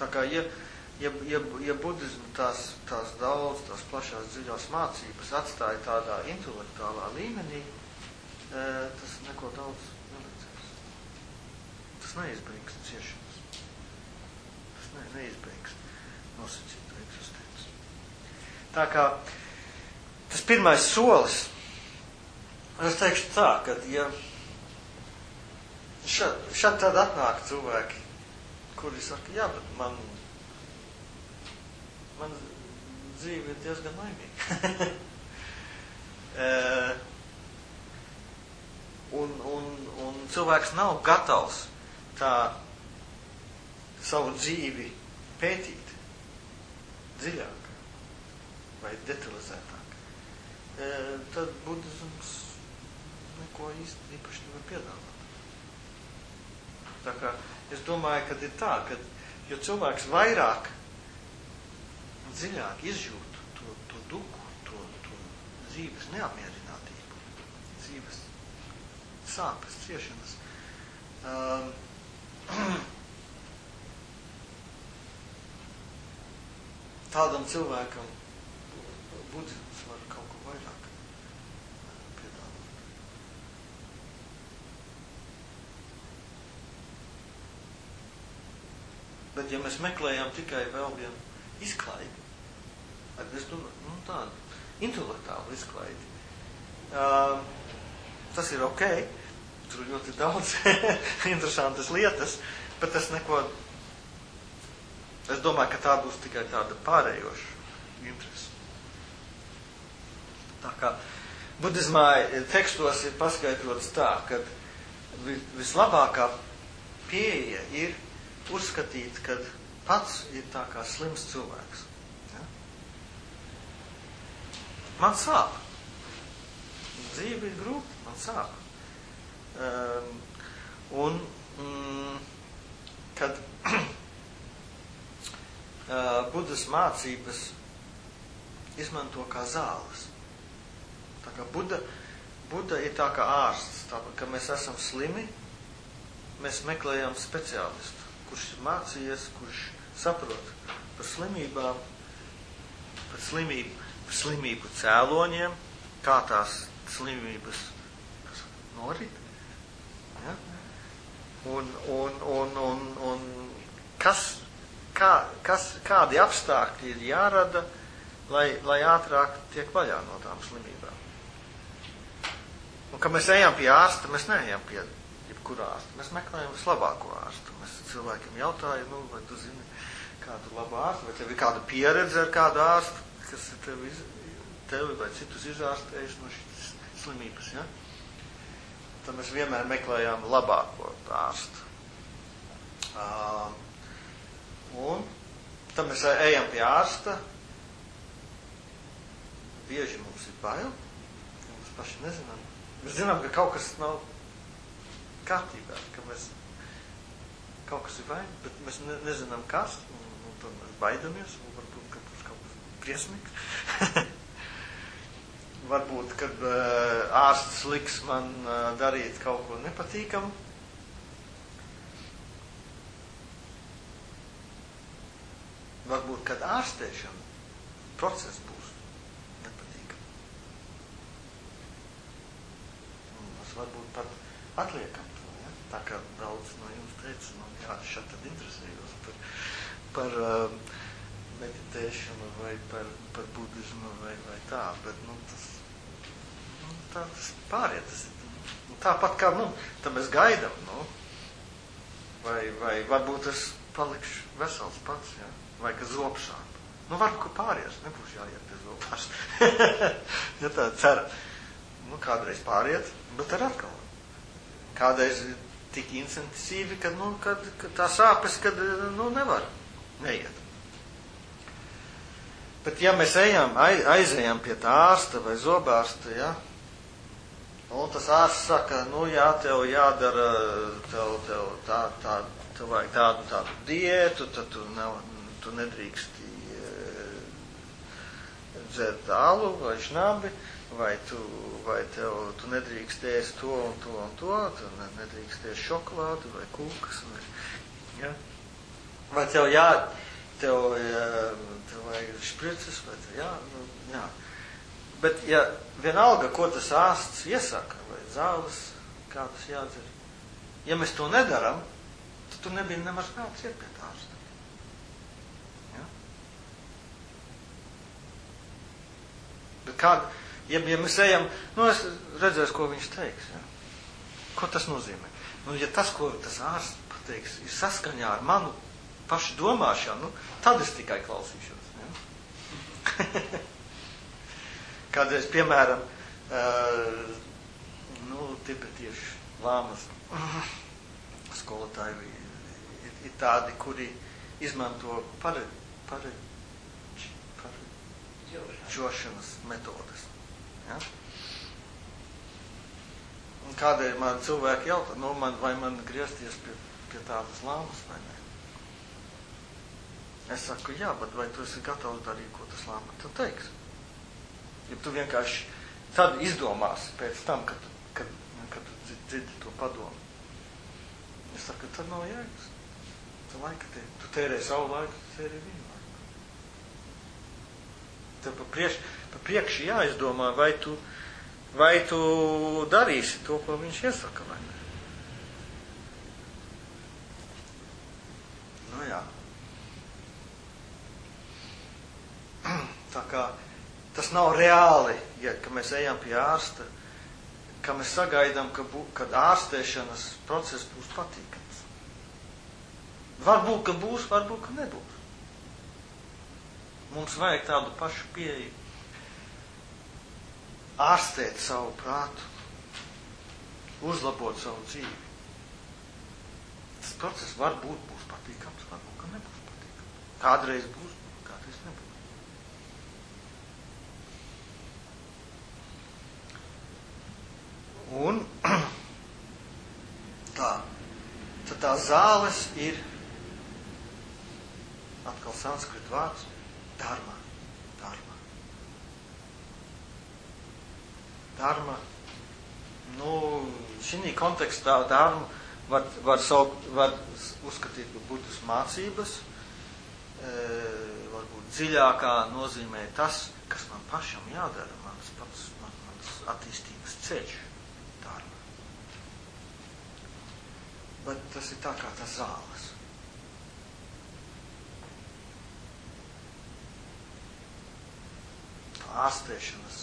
Tā kā, ja, ja, ja, ja budismu tās, tās daudz, tās plašās dziļās mācības atstāja tādā intelektuālā līmenī, e, tas neko daudz nelīdzēs. Tas neizbeigs ciešanas. Tas ne, neizbeigs nosacītu eksistenci. Tā kā tas pirmais solis Es teikšu tā, ka ja šad, šad tad atnāk cilvēki, kuri saka, jā, bet man, man dzīve ir diezgan laimīga. e, un, un, un cilvēks nav gatavs tā savu dzīvi pētīt dziļāk vai detalizētāk, e, tad budisms neko īsti īpaši nevar piedāvāt. Tā kā es domāju, ka ir tā, ka jo cilvēks vairāk dziļāk izjūt to, to duku, to, to dzīves neapmierinātību, dzīves sāpes, ciešanas, um, tādam cilvēkam budisms var kaut ko vairāk Bet ja mēs meklējam tikai vēl vienu izklaidi, tad es domāju, nu tādu intelektuālu izklaidi, uh, tas ir ok, tur ļoti daudz interesantas lietas, bet tas neko Es domāju, ka tā būs tikai tāda pārējoša interese. Tā kā budismā tekstos ir paskaidrots tā, ka vislabākā pieeja ir uzskatīt, ka pats ir tā kā slims cilvēks. Ja? Man sāp. Dzīve ir grūta, man sāp. Um, un, mm, kad Budas mācības izmanto kā zāles. Tā kā Buda, Buda ir tā kā ārsts, tā, ka mēs esam slimi, mēs meklējam speciālistu, kurš ir mācījies, kurš saprot par slimībām, par slimību, par slimību cēloņiem, kā tās slimības norit. Ja? Un, un, un, un, un kas, kā, kas, kādi apstākļi ir jārada, lai, lai ātrāk tiek vaļā no tām slimībām. Un, kad mēs ejam pie ārsta, mēs neejam pie jebkurā ārsta. Mēs meklējam vislabāko ārstu. Mēs cilvēkiem jautājam, nu, vai tu zini kādu labu ārstu, vai tev ir kāda pieredze ar kādu ārstu, kas ir tevi, iz, tevi vai citus izārstējuši no šīs slimības. Ja? Tad mēs vienmēr meklējām labāko ārstu. Uh, un tad mēs ejam pie ārsta. Bieži mums ir bail, mēs paši nezinām. Mēs zinām, ka kaut kas nav kārtībā, ka mēs kaut kas ir vaina, bet mēs ne, nezinām, kas, un, un tad mēs baidamies, un varbūt, ka būs kaut kas briesmīgs. varbūt, kad uh, ārsts liks man uh, darīt kaut ko nepatīkamu. Varbūt, kad ārstēšana process būs nepatīkams. Mēs varbūt pat atliekam to, ja? tā kā daudz no jums teica, nu jā, šeit tad interesējos par, par uh, meditēšanu vai par, par budismu vai, vai tā, bet, nu, tas, nu, tā, tas pāriet, tas nu, tāpat kā, nu, tad mēs gaidam, nu, vai, vai varbūt es palikšu vesels pats, ja? Vai ka zobšāp. Nu, varbūt, ka pāries, nebūs jāiet pie zobārs. ja tā cer. Nu, kādreiz pāriet, bet ar atkal. Kādreiz tik intensīvi, ka, nu, kad, kad tā sāpes, kad, nu, nevar neiet. Bet ja mēs ejam, aizejam pie tā ārsta vai zobārsta, ja, un tas ārsts saka, nu, jā, tev jādara, tev, tev tā, tā, tev vajag tādu, tādu diētu, tad tu nav, tu nedrīksti dzert alu vai šnabi, vai, tu, vai tev, tu nedrīkst ēst to un to un to, tu nedrīkst ēst šokolādu vai kūkas. Vai, ja? vai tev jā, tev, jā, tev vajag šprices, vai tev jā, nu, jā. Bet, ja vienalga, ko tas ārsts iesaka, vai zāles, kā tas jādzer, ja mēs to nedaram, tad tu nebija nemaz kāds iet pie ārsta. Bet kā, ja, ja mēs ejam, nu es redzēšu, ko viņš teiks. Ja? Ko tas nozīmē? Nu, ja tas, ko tas ārsts pateiks, ir saskaņā ar manu pašu domāšanu, nu, tad es tikai klausīšos. Ja? Kādreiz, piemēram, uh, nu, tibetieši lāmas skolotāji ir, ir tādi, kuri izmanto pare, pare, džošanas metodas. Ja? Un kādēļ man cilvēki jautā, nu, man, vai man griezties pie, pie tādas lāmas vai nē? Es saku, jā, bet vai tu esi gatavs darīt, ko tas lāma tev teiks? Ja tu vienkārši tad izdomāsi pēc tam, kad, kad, kad tu dzirdi to padomu. Es saku, tad nav jēgas. Tu laika te, tu tērē savu laiku, tu tērē viņu tev pa priekš, pa priekšu jāizdomā, vai tu, vai tu darīsi to, ko viņš iesaka, vai ne. Nu jā. Tā kā tas nav reāli, ja, ka mēs ejam pie ārsta, ka mēs sagaidām, ka, bū, kad ārstēšanas process būs patīkams. Varbūt, ka būs, varbūt, ka nebūs. Mums vajag tādu pašu pieeju. Ārstēt savu prātu, uzlabot savu dzīvi. Tas process var būt būs patīkams, varbūt, ka nebūs patīkams. Kādreiz būs, kādreiz nebūs. Un tā, tad tā zāles ir atkal sanskrit vārds dharma. Dharma. Dharma. Nu, šī kontekstā dharma var, var, saukt, var uzskatīt par budus mācības. E, varbūt dziļākā nozīmē tas, kas man pašam jādara, mans pats, man, mans attīstības ceļš. Dharma. Bet tas ir tā kā tas zāles. Ārstēšanas,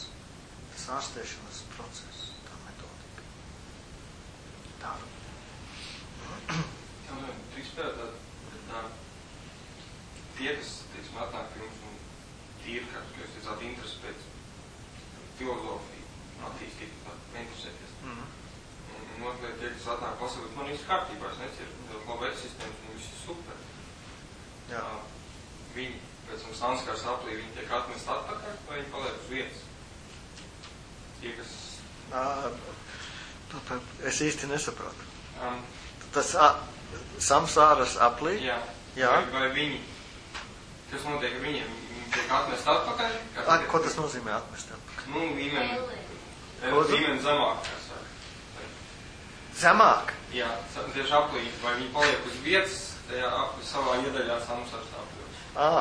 tas ārstēšanas process, tā metodika. Tā. Drīkst spēlēt tā, tā, tie, kas, teiksim, atnāk pie mums un tīri, kā jūs teicāt, interesi pēc filozofiju, attīstīt, interesēties. Mm -hmm. Un otra lieta, tie, kas atnāk pasakot, man viss kārtībā, es necieru, labi sistēmas, un viss ir super. Jā. Viņi pēc tam sanskars aplī, viņi tiek atmest atpakaļ, vai viņi paliek uz vietas? Tie, kas... Uh, es īsti nesaprotu. Um, Tas a, samsāras aplī? Jā. jā. Vai, vai viņi, kas notiek ar viņiem, viņi tiek atmest atpakaļ? A, ko tas nozīmē atmest atpakaļ? Nu, tu- līmeni zemāk, kā saka. Zemāk? Jā, tieši aplī, vai viņi paliek uz vietas, tajā aplī, savā iedaļā samsars aplī. Ā,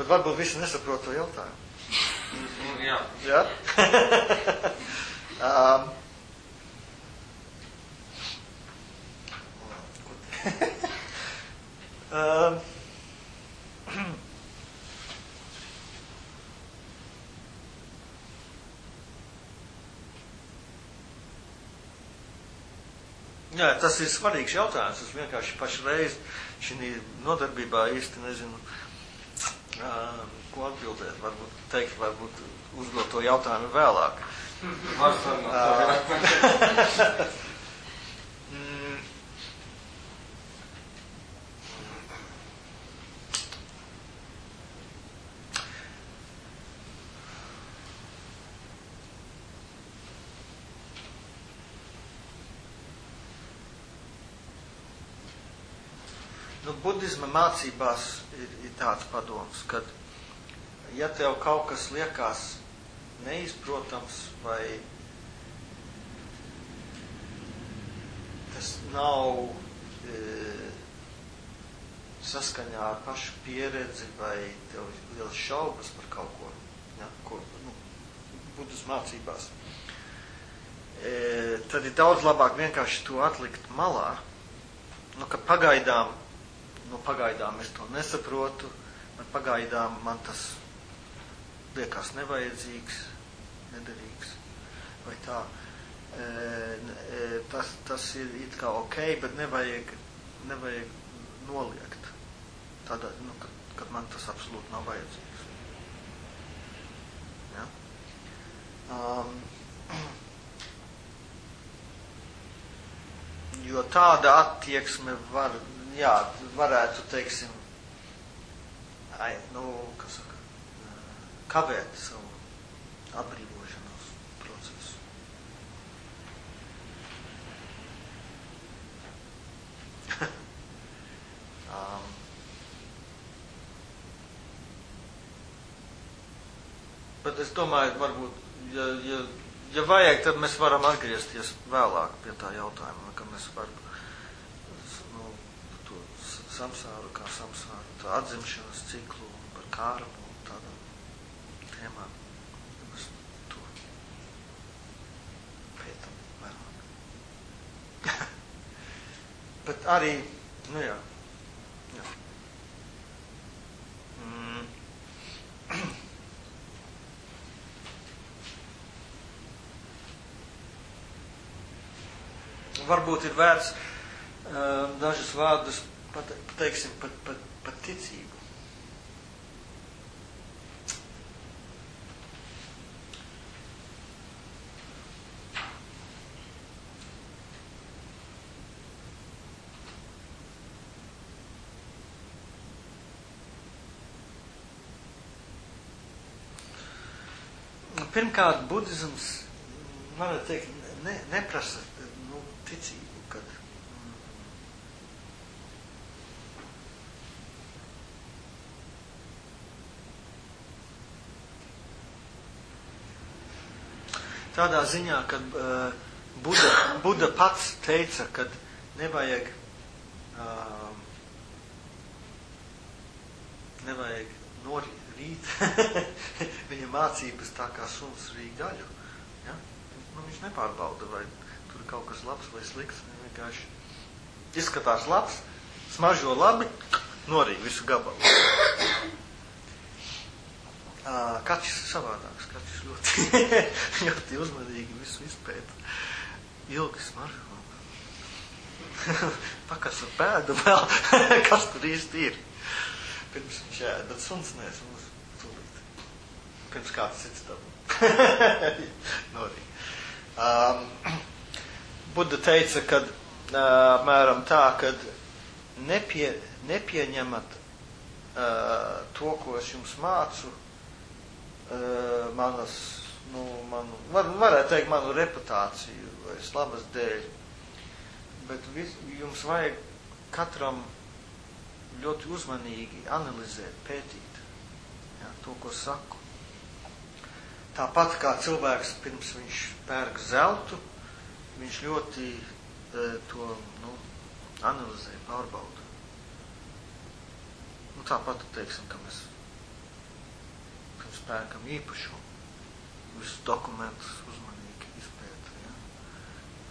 bet varbūt visi nesaprot to jautājumu. Jā. Jā? um, um, Jā, tas ir svarīgs jautājums. Es vienkārši pašreiz šī nodarbībā īsti nezinu, uh, ko atbildēt. Varbūt teikt, varbūt uzdot to jautājumu vēlāk. Nu, budisma mācībās ir tāds padoms, ka ja tev kaut kas liekas neizprotams vai tas nav e, saskaņā ar pašu pieredzi vai tev liels šaubas par kaut ko, ja, ko nu, budas mācībās, e, tad ir daudz labāk vienkārši to atlikt malā, nu, ka pagaidām, nu, pagaidām es to nesaprotu, bet pagaidām man tas liekas nevajadzīgs, nederīgs vai tā. E, e, tas, tas ir it kā ok, bet nevajag, nevajag noliegt. Tādā, nu, kad, kad man tas absolūti nav vajadzīgs. Ja? Um, jo tāda attieksme var, jā, varētu, teiksim, ai, nu, kas saka, kavēt savu atbrīvošanos procesu. um, bet es domāju, varbūt, ja, ja, ja vajag, tad mēs varam atgriezties vēlāk pie tā jautājuma, ka mēs varam samsāru kā samsāru, atzimšanas ciklu un par kārmu un tādām tēmām. Mēs to pētam vēlāk. Bet arī, nu jā, jā. Mm. Varbūt ir vērts uh, dažus vārdus, pat, teiksim, pat, pat, pat ticību. Nu, pirmkārt, budisms, varētu teikt, ne, neprasa nu, ticību. Tādā ziņā, ka uh, Buda, Buda pats teica, ka nevajag, uh, nevajag norīt viņa mācības tā kā suns rīt gaļu. Ja? Nu, viņš nepārbauda, vai tur kaut kas labs vai slikts. Viņš vienkārši izskatās labs, smaržo labi, norīt visu gabalu. Katrs ir savādāks, katrs ļoti, ļoti uzmanīgi visu izpēta. Ilgi smaržo. Pakas ar pēdu vēl, kas tur īsti ir. Pirms viņš ēda, bet suns nē, suns tūlīt. Pirms kāds cits dabū. Norī. Um, Buda teica, ka uh, apmēram tā, ka nepie, nepieņemat uh, to, ko es jums mācu, manas, nu, manu, var, varētu teikt, manu reputāciju vai slavas dēļ. Bet vis, jums vajag katram ļoti uzmanīgi analizēt, pētīt jā, to, ko saku. Tāpat kā cilvēks pirms viņš pērk zeltu, viņš ļoti e, to nu, analizē, pārbauda. Nu, tāpat, teiksim, ka mēs pērkam īpašumu, visus dokumentus uzmanīgi izpēta, ja?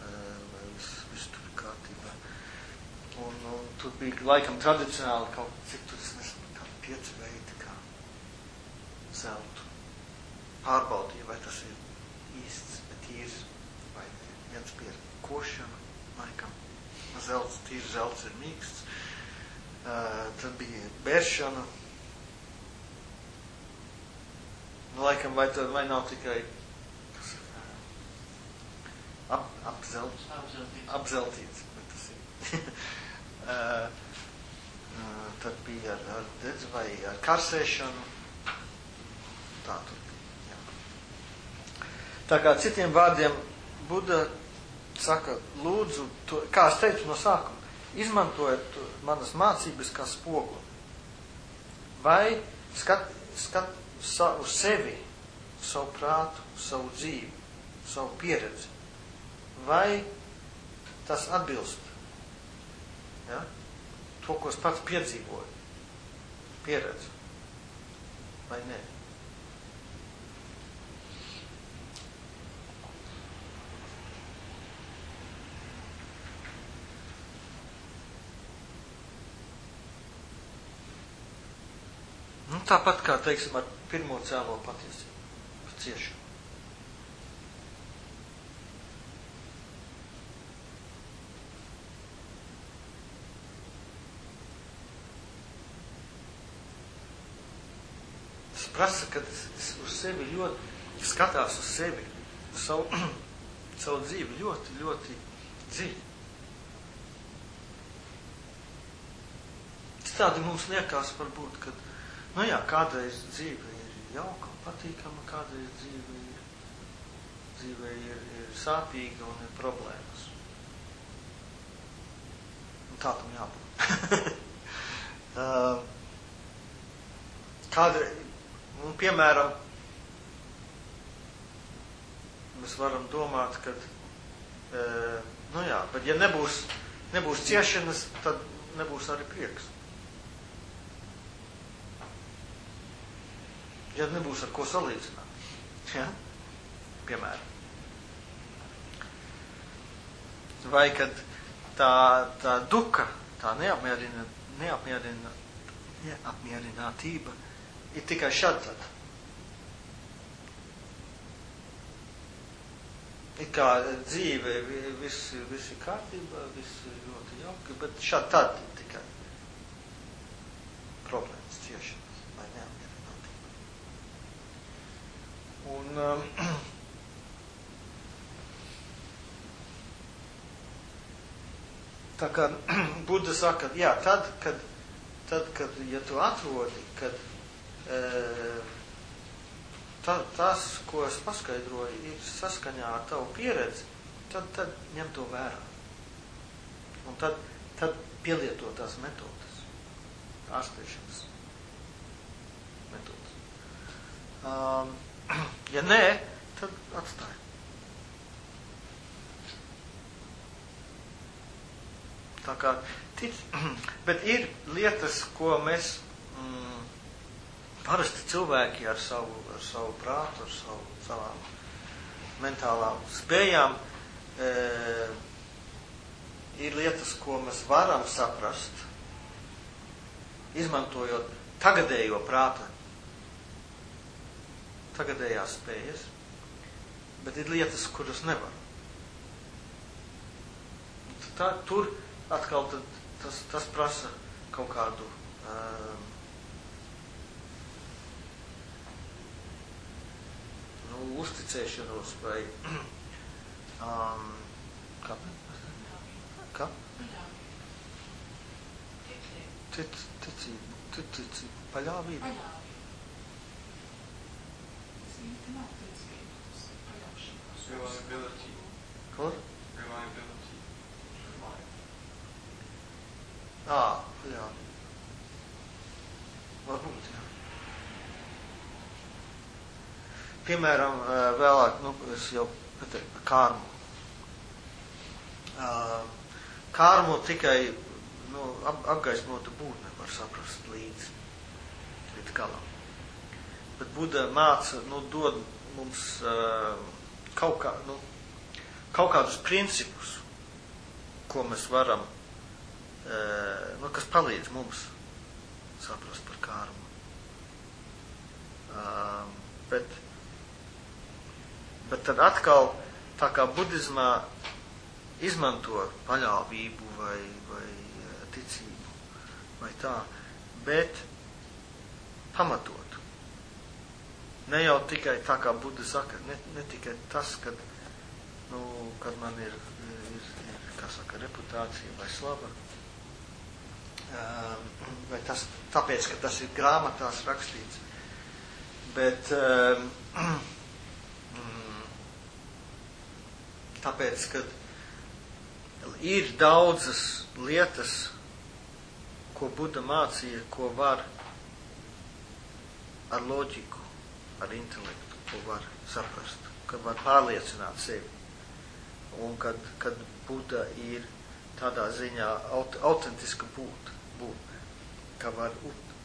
E, vai viss, viss tur ir kārtībā. Un, un tur bija laikam tradicionāli kaut cik tur, es nezinu, kā pieci veidi, kā zeltu pārbaudīja, vai tas ir īsts, tīrs, vai ne. Viens bija košana, laikam, zelts, tīrs zelts ir mīksts. Uh, tad bija bēršana. Nu, laikam, vai, tad, vai nav tikai ap, apzelt, Apzeltīts. apzeltīts, bet tas ir. uh, uh, tad bija ar, ar dedz vai ar karsēšanu. Tā tur bija. Jā. Tā kā citiem vārdiem Buda saka, lūdzu, to, kā es teicu no sākuma, izmantojiet to manas mācības kā spoguli. Vai skat, skat sa, uz sevi, savu prātu, savu dzīvi, savu pieredzi. Vai tas atbilst ja? to, ko es pats piedzīvoju, pieredzi, vai nē. Nu, tāpat kā, teiksim, ar pirmo cēlo patiesību, par ciešanu. Tas prasa, ka es, uz sevi ļoti skatās uz sevi, uz savu, savu dzīvi ļoti, ļoti dziļi. Citādi mums liekas varbūt, ka Nu jā, kādreiz dzīve ir jauka un patīkama, kādreiz dzīve ir, dzīve ir, ir sāpīga un ir problēmas. Un tā tam jābūt. kādreiz, un piemēram, mēs varam domāt, ka, nu jā, bet ja nebūs, nebūs ciešanas, tad nebūs arī prieks. Ja nebūs ar ko salīdzināt. Ja? Piemēram. Vai kad tā, tā duka, tā neapmierina, neapmierina, neapmierinātība ir tikai tad. Ir kā dzīve, viss, viss ir kārtībā, viss ir ļoti jauki, bet šad tad tikai problēmas, ciešanas vai neapmierinātība. Un um, tā kā Buda saka, jā, tad, kad, tad, kad ja tu atrodi, kad, e, ta, tas, ko es paskaidroju, ir saskaņā ar tavu pieredzi, tad, tad ņem to vērā. Un tad, tad pielieto tās metodas, ārstēšanas metodas. Um, ja nē, tad atstāj. Tā kā tic, bet ir lietas, ko mēs mm, parasti cilvēki ar savu, ar savu prātu, ar savu, savām mentālām spējām, e, ir lietas, ko mēs varam saprast, izmantojot tagadējo prāta, tagadējās spējas, bet ir lietas, kuras nevar. Tā, tur atkal tas, tas prasa kaut kādu um, nu, uzticēšanos vai um, kā, kā? Tic, ticību, tic, ticību, paļāvību. Paļāvība. Tas īsti nav ticība, tas ir paļaušanās. Reliability. Kur? Reliability. Ā, paļāvība. Varbūt, jā. Piemēram, ā, vēlāk, nu, es jau pateicu par kārmu. Ā, Kārmu tikai nu, ap, apgaismota būtne var saprast līdz, līdz galam. Bet Buda māca, nu, dod mums uh, kaut, kā, nu, kaut kādus principus, ko mēs varam, uh, nu, kas palīdz mums saprast par kārmu. Uh, bet, bet tad atkal, tā kā budismā izmanto paļāvību vai, vai ticību vai tā, bet pamatot. Ne jau tikai tā kā Buda saka, ne, ne tikai tas, kad, nu, kad man ir, ir, ir, kā saka, reputācija vai slava, um, vai tas, tāpēc, ka tas ir grāmatās rakstīts, bet um, tāpēc, ka ir daudzas lietas, ko Buda mācīja, ko var ar loģiku, ar intelektu, ko var saprast, ka var pārliecināt sevi. Un kad, kad Buda ir tādā ziņā aut, autentiska būt, būtne, ka var, ut,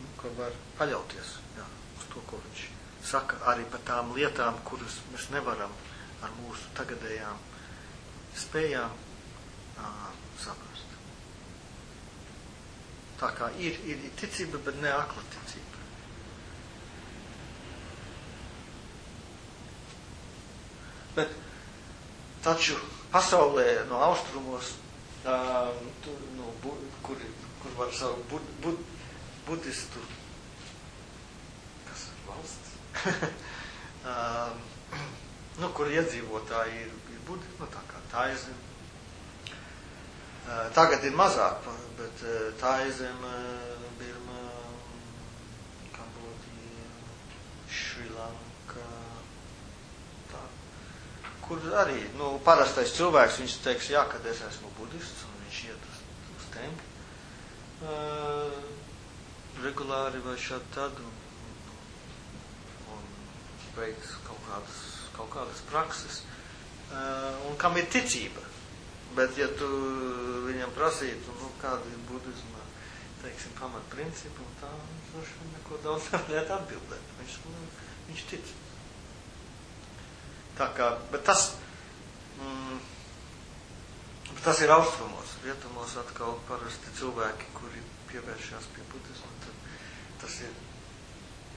nu, ka var paļauties jā, uz to, ko viņš saka, arī par tām lietām, kuras mēs nevaram ar mūsu tagadējām spējām ā, saprast. Tā kā ir, ir ticība, bet ne akla ticība. Bet taču pasaulē no austrumos, um, tu, nu, bu, kur, kur var savu bud, bud, budistu, kas ir valsts, um, nu, kur iedzīvotāji ir, ir budi, nu, tā kā tā ir zem. Uh, tagad ir mazāk, bet uh, tā ir zem uh, Birma, Kambodija, Šrilanka, tā. Kur arī, nu, parastais cilvēks, viņš teiks, jā, kad es esmu budists, un viņš iet uz, uz templi. Uh, regulāri vai šādi tad, un, un, veids kaut kādas, kaut kādas prakses, uh, un kam ir ticība. Bet, ja tu viņam prasītu, nu, kāda ir budisma, teiksim, pamatprincipi, un tā, viņš droši vien neko daudz nevarētu atbildēt. Viņš, nu, viņš tic. Tā kā, bet tas, mm, bet tas ir austrumos. Rietumos atkal parasti cilvēki, kuri pievēršās pie budisma, tad tas ir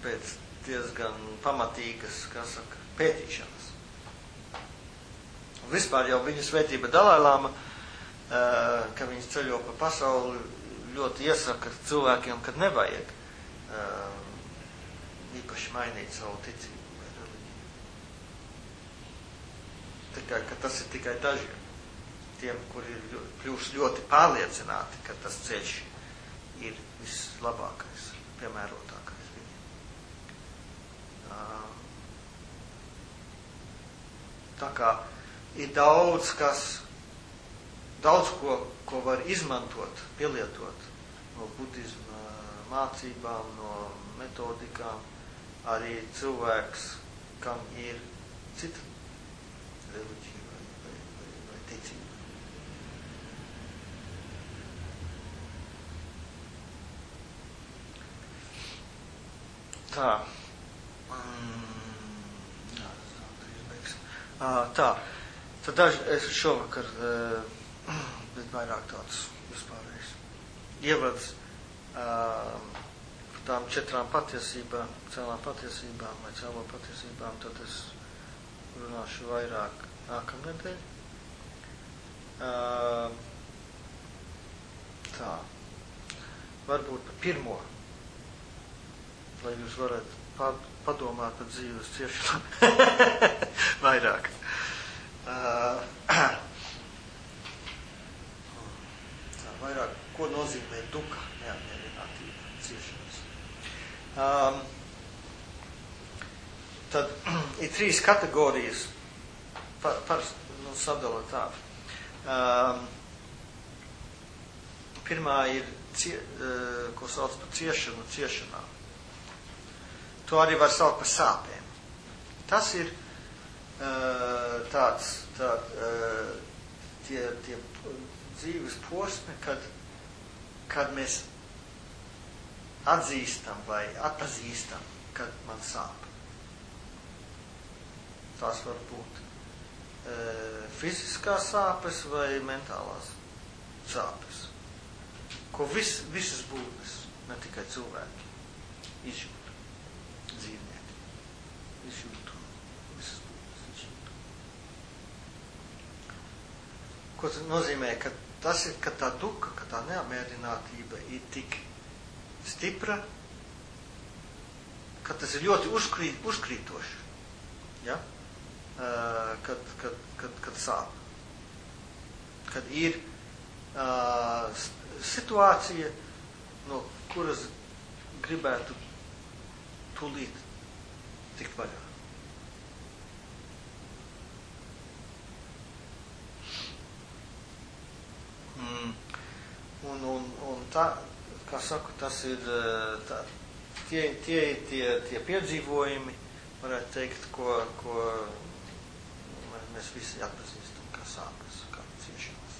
pēc diezgan pamatīgas, kā saka, pētīšanas. Un vispār jau viņa svētība Dalai-Lama, uh, ka viņas ceļo pa pasauli, ļoti iesaka cilvēkiem, kad nevajag īpaši mainīt savu ticību vai reliģiju. Tikai, ka tas ir tikai dažiem. Tiem, kuri ir kļūst ļoti pārliecināti, ka tas ceļš ir vislabākais, piemērotākais viņiem. Tā kā ir daudz, kas, daudz ko, ko var izmantot, pielietot no budisma mācībām, no metodikām. Arī cilvēks, kam ir cita reliģija vai, vai, vai, vai ticība. Tā. Mm, tā. Tad daži, es šovakar, bet vairāk tāds vispārējais. Ievads uh, tām četrām patiesībām, celām patiesībām vai celo patiesībām, tad es runāšu vairāk nākamnedēļ. Tā. Varbūt par pirmo lai jūs varat padomāt par dzīves ciešanu vairāk. Uh, vairāk, ko nozīmē duka neapmierinātība, ciešanas. Um, tad ir trīs kategorijas, par, par nu, sadala tā. Um, pirmā ir, cie, uh, ko sauc par ciešanu, ciešanām. To arī var saukt par sāpēm. Tas ir uh, tāds, tā, uh, tie, tie dzīves posmi, kad, kad mēs atzīstam vai atpazīstam, kad man sāp. Tās var būt uh, fiziskās sāpes vai mentālās sāpes, ko vis, visas būtnes, ne tikai cilvēki, izjūt dzīvnieki. Viņš jūt visas būtnes, viņš jūt. Ko tas nozīmē? Ka tas ir, ka tā duka, ka tā neapmierinātība ir tik stipra, ka tas ir ļoti uzkrīt, uzkrītoši. Ja? Uh, kad, kad, kad, kad sāp. Kad ir uh, situācija, no kuras gribētu tūlīt tikt vaļā. Mm. Un, un, un tā, kā saku, tas ir tā, tie, tie, tie, tie piedzīvojumi, varētu teikt, ko, ko mēs visi atpazīstam kā sāpes, kā ciešanas.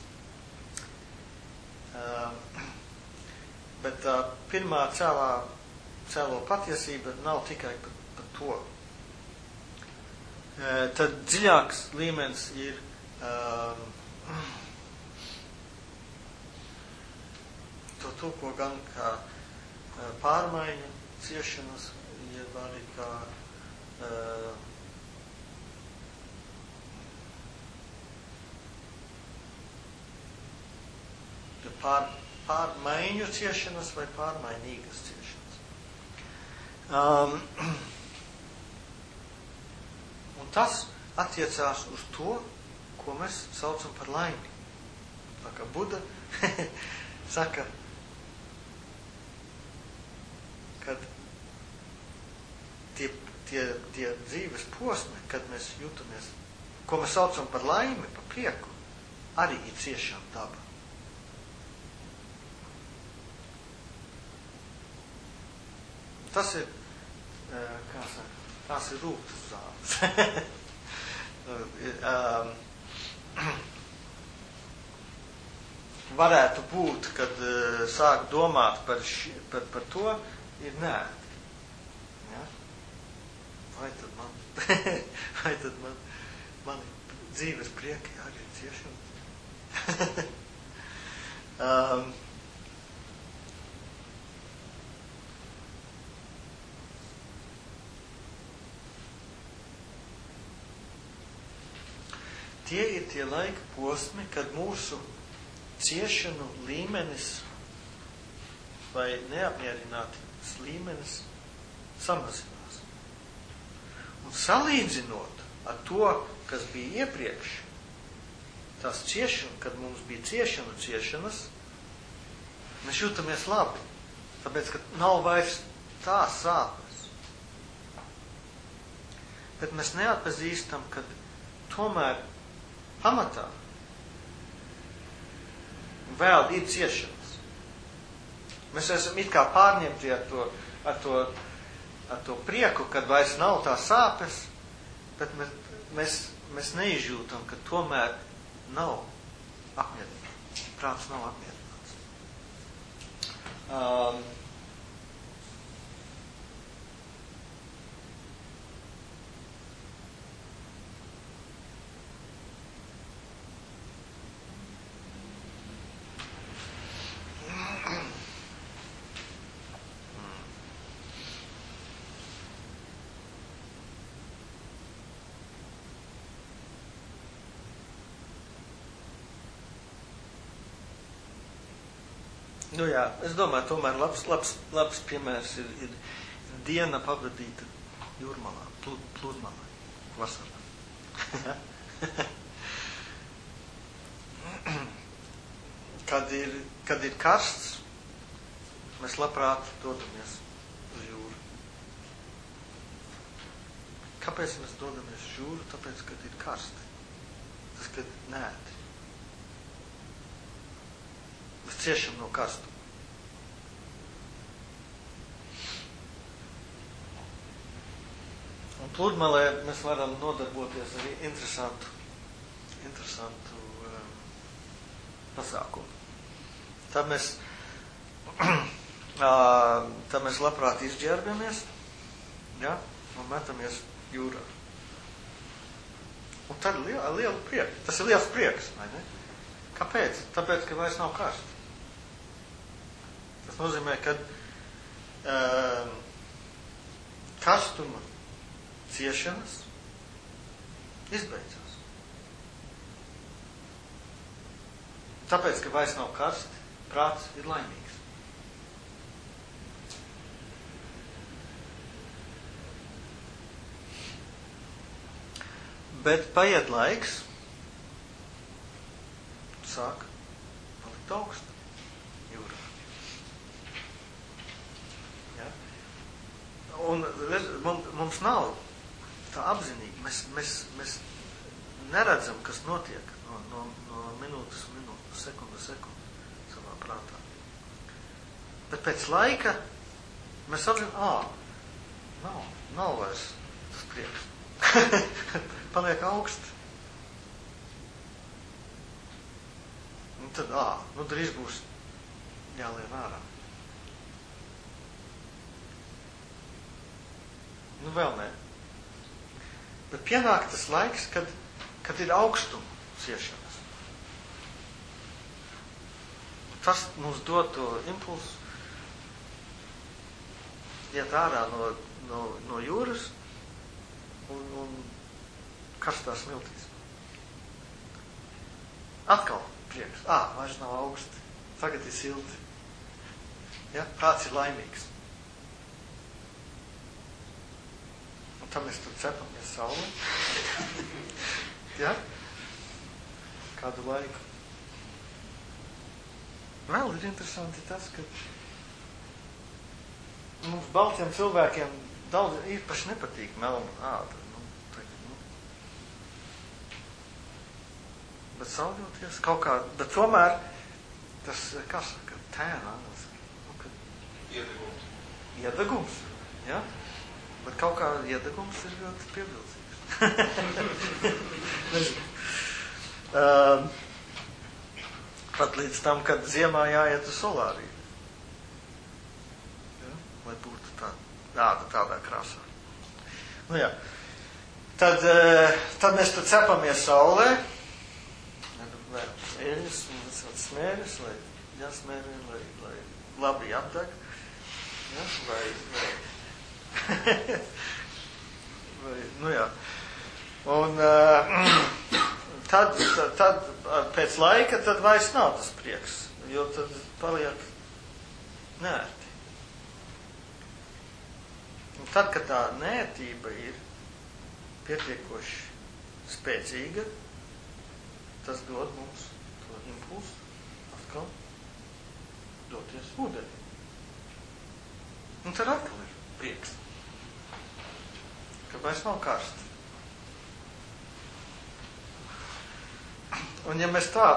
Uh, bet tā pirmā cēlā cēlo patiesība nav tikai par, par to. E, tad dziļāks līmenis ir um, to tulko gan kā uh, pārmaiņu ciešanas, jeb arī kā uh, pār, pārmaiņu ciešanas vai pārmainīgas ciešanas. Um, un tas attiecās uz to, ko mēs saucam par laimi. Tā kā Buda saka, kad tie, tie, tie dzīves posmi, kad mēs jūtamies, ko mēs saucam par laimi, par prieku, arī ir ciešām daba. Tas ir kā saka, tās ir rūtas zāles. um, varētu būt, kad uh, sāk domāt par, ši, par, par to, ir nē. Ja? Vai tad man, vai tad man, man dzīves prieki arī ir ciešana? um, Tie ir tie laika posmi, kad mūsu ciešanu līmenis vai neapmierinātības līmenis samazinās. Un salīdzinot ar to, kas bija iepriekš, tās ciešana, kad mums bija ciešanu ciešanas, mēs jūtamies labi. Tāpēc, ka nav vairs tā sāpes. Bet mēs neatpazīstam, kad tomēr pamatā vēl ir ciešanas. Mēs esam it kā pārņemti ar to, ar to, ar to prieku, kad vairs nav tā sāpes, bet mēs, mēs, mēs neizjūtam, ka tomēr nav apmierināts. Prāts nav apmierināts. Um, Nu jā, es domāju, tomēr labs, labs, labs piemērs ir, ir diena pavadīta jūrmalā, plūd, plūdmalā, vasarā. kad, ir, kad ir karsts, mēs labprāt dodamies uz jūru. Kāpēc mēs dodamies uz jūru? Tāpēc, kad ir karsti. Tas, kad nēti. Ciešam no karstuma. Un pludmalē mēs varam nodarboties ar interesantu, interesantu um, pasākumu. Tad mēs, uh, tad mēs labprāt izģērbamies ja, un metamies jūrā. Un tad liela, liela prieka. Tas ir liels prieks, vai ne? Kāpēc? Tāpēc, ka vairs nav karsts. Tas nozīmē, ka um, karstuma ciešanas izbeidzās. Tāpēc, ka vairs nav karsti, prāts ir laimīgs. Bet paiet laiks, sāk palikt augstu jūrā. Ja? Un mums, nav tā apzinīgi. Mēs, mēs, mēs neredzam, kas notiek no, no, no minūtes sekundes uz sekundi savā prātā. Bet pēc laika mēs apzinām, ā, nav, nav vairs tas prieks. Paliek augsts. Un tad, ā, nu drīz būs jālien ārā. Nu vēl nē. Bet pienāk tas laiks, kad, kad ir augstuma ciešanas. Tas mums dod to impulsu iet ārā no, no, no jūras un, un karstās smiltīs. Atkal prieks. Ā, vairs nav augsti. Tagad ir silti. Ja? Kāds ir laimīgs. Un tad mēs tur cepamies sauli. ja? Kādu laiku. Vēl ir interesanti tas, ka mums baltiem cilvēkiem daudz īpaši nepatīk melna āda. Nu, tagad, nu. Bet sauļoties kaut kā, bet tomēr tas, kā saka, tēna, nu, kad Iedegums. iedegums, ja? Bet kaut kā iedegums ir ļoti pievilcīgs. Um, pat līdz tam, kad ziemā jāiet uz solāriju. Ja? Lai būtu tā, tāda, tādā krāsā. Nu jā. Tad, eh, tad mēs tur cepamies saulē. Un tas smēļus, lai jāsmērē, lai, lai labi apdeg. Ja? Vai, vai Vai, nu jā. Un uh, tad, tad, tad pēc laika tad vairs nav tas prieks, jo tad paliek nērti. Un tad, kad tā nērtība ir pietiekoši spēcīga, tas dod mums to impulsu atkal doties ūdenī. Un tad atkal prieks ka vairs nav karsti. Un ja mēs tā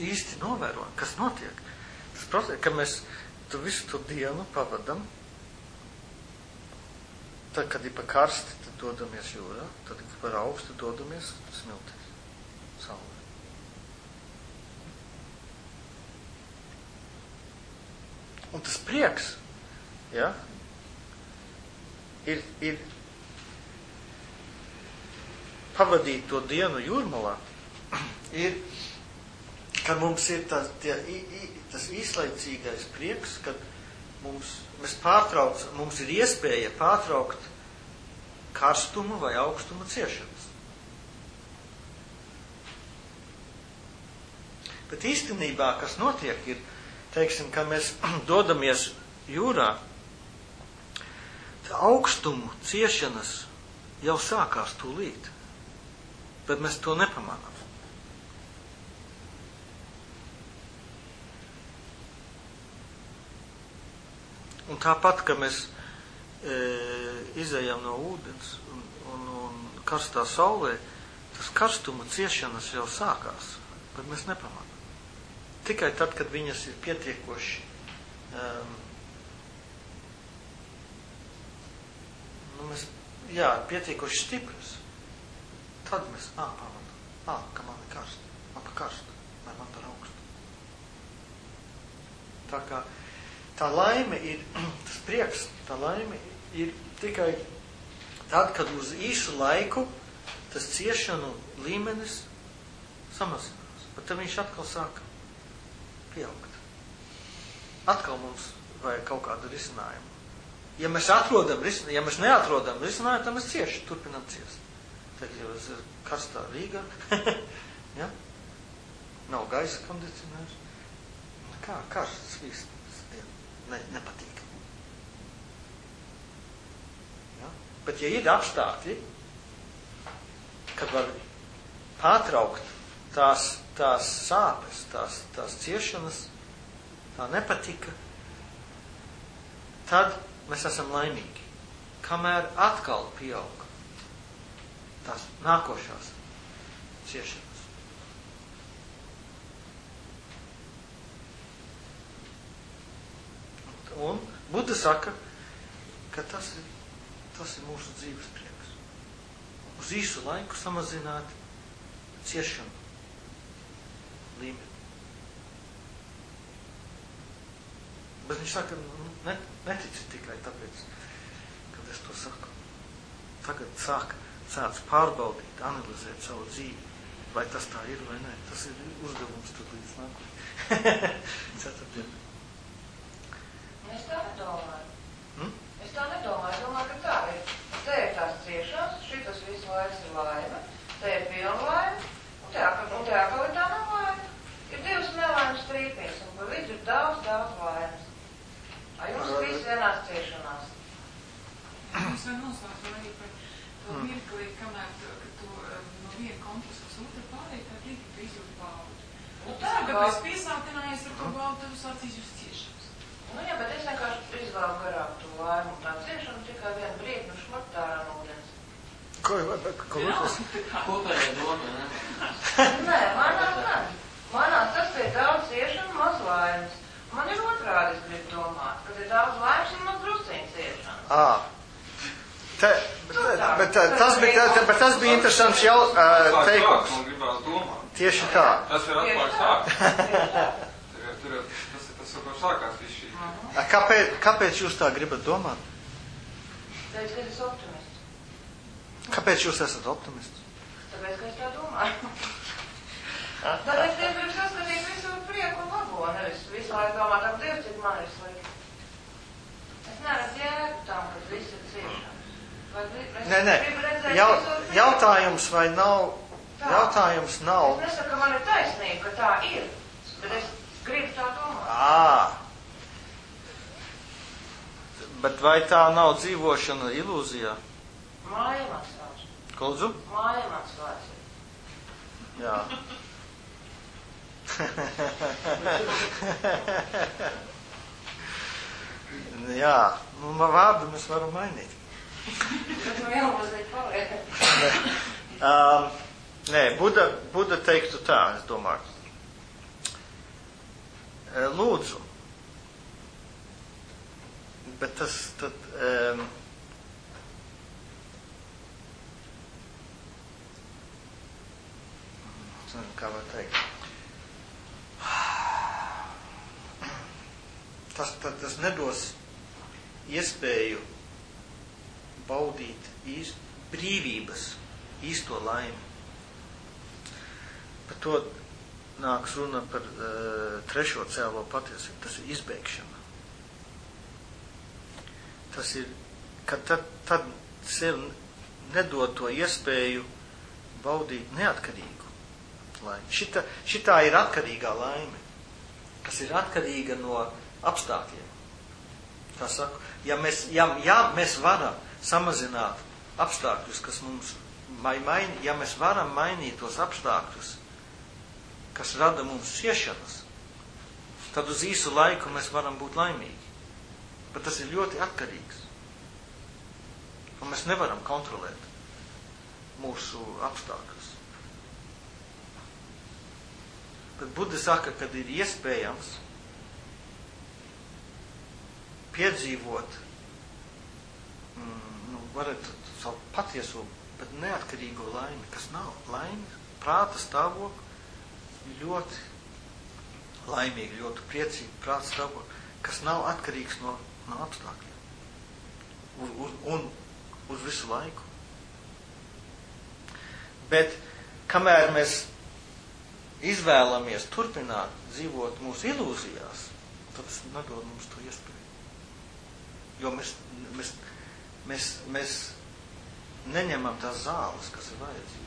īsti novērojam, kas notiek, tas process, ka mēs tu visu to dienu pavadam, tad, kad ir pa karsti, tad dodamies jūrā, tad, kad par augstu dodamies smiltīs, saulē. Un tas prieks, ja, ir, ir pavadīt to dienu jūrmalā, ir, kad mums ir tas, tie, i, i, tas īslaicīgais prieks, kad mums, mēs pārtrauc, mums ir iespēja pārtraukt karstumu vai augstumu ciešanas. Bet īstenībā, kas notiek, ir, teiksim, ka mēs dodamies jūrā, augstumu ciešanas jau sākās tūlīt, bet mēs to nepamanām. Un tāpat, ka mēs e, izējām no ūdens un, un, un karstā saulē, tas karstuma ciešanas jau sākās, bet mēs nepamanām. Tikai tad, kad viņas ir pietiekoši um, nu, mēs, jā, pietiekoši stipras, tad mēs, ā, pamanām, ā, ka man ir karsti, man pa karstu, vai man par augstu. Tā kā tā laime ir, tas prieks, tā laime ir tikai tad, kad uz īsu laiku tas ciešanu līmenis samazinās. Bet tad viņš atkal sāk pieaugt. Atkal mums vajag kaut kādu risinājumu. Ja mēs atrodam ja mēs neatrodam risinājumu, tad mēs cieši turpinam ciest. Tad jau ir karstā Rīgā, ja? nav gaisa kondicionērs. Kā karsts viss ne, nepatīk. Ja? Bet ja ir apstākļi, kad var pārtraukt tās, tās sāpes, tās, tās ciešanas, tā nepatika, tad mēs esam laimīgi. Kamēr atkal pieaug tās nākošās ciešanas. Un Buda saka, ka tas ir, tas ir mūsu dzīves prieks. Uz īsu laiku samazināt ciešanu līmeni. Bet viņš saka, nu, ne, netici tikai tāpēc, kad es to saku. Tagad sāk, sāc pārbaudīt, analizēt savu dzīvi. Vai tas tā ir vai nē. Tas ir uzdevums tur līdz nākotnē. Ceturtdien. Es tā nedomāju. Hmm? Es tā nedomāju. Es domāju, ka tā ir. Te ir tās ciešanas, šitas visu laiks ir laime, te ir pilna laime, un atkal, un atkal ir tā nav laime. Ir divas nelaimes strīpīs, un pa vidu ir daudz, daudz laimes. Ai, jums viss vienās ciešanās. Mums vēl noslēgt arī par to mirkli, kamēr ka tu um, no viena konteksta uz otru pārēj, tā tu izjūti baudu. Nu, Un tā, tad, kad baudu. mēs piesātinājies ar to baudu, tad tu sāc izjust ciešanas. Nu, jā, bet es vienkārši izvēlu garāk to laimu, un tā ciešana tikai vienu brīdi, nu, šmakt ārā no ūdens. Ko, ko, tas? Kopējā doma, ne? Nē, manā nē. Manā tas ir daudz ciešanu, maz laimes. Man ir otrādi, es gribu domāt, kad ir daudz laimes un maz drusciņu ciešanu. À. Te, bet, bet, tas bija, te, bet tas bija interesants jau uh, teikums. Man gribās domāt. Tieši tā. Tas ir. Tur jau tas ir tas, ko sākās viss šī. A, Kāpēc, kāpēc jūs tā gribat domāt? Tāpēc, ka es optimists. Kāpēc jūs esat optimists? Tāpēc, ka es tā domāju. Tāpēc es gribu saskatīt visu prieku un labo, nevis visu laiku domāt, ap Dievs, cik man ir slikti. Es neredzu jēgu tam, kad viss ir es Nē, nē. Jau, jautājums vai nav, Tā. jautājums nav. Es nesaku, ka man ir taisnība, ka tā ir, bet es gribu tā domāt. À. Bet vai tā nav dzīvošana ilūzijā? Māja man sauc. Lūdzu? Māja man sauc. Jā. Jā, nu, vārdu mēs varam mainīt. Bet nu jau mazliet paliek. Um, Nē, Buda, Buda teiktu tā, es domāju. E, Lūdzu. Bet tas tad. Um, nezinu, kā var teikt. Tas, tad, tas nedos iespēju baudīt īst, brīvības, īsto laimi. Par to nāks runa par uh, trešo cēlo patiesību. Tas ir izbēgšana. Tas ir, ka tad, tad sev nedod to iespēju baudīt neatkarīgu laimi. Šita, šitā ir atkarīgā laime, kas ir atkarīga no apstākļiem. Tā saku, ja mēs, ja, ja mēs varam samazināt apstākļus, kas mums maina, ja mēs varam mainīt tos apstākļus, kas rada mums ciešanas, tad uz īsu laiku mēs varam būt laimīgi. Bet tas ir ļoti atkarīgs. Un mēs nevaram kontrolēt mūsu apstākļus. Bet Buda saka, ka ir iespējams piedzīvot, mm, nu, varat savu patieso, bet neatkarīgo laimi, kas nav laime, prāta stāvokli, ļoti laimīgi, ļoti priecīgi prāta stāvokli, kas nav atkarīgs no, no apstākļiem. Un, un, un uz visu laiku. Bet kamēr mēs izvēlamies turpināt dzīvot mūsu ilūzijās, tad tas nedod mums to iespēju. Jo mēs, mēs, mēs, mēs neņemam tās zāles, kas ir vajadzīgas.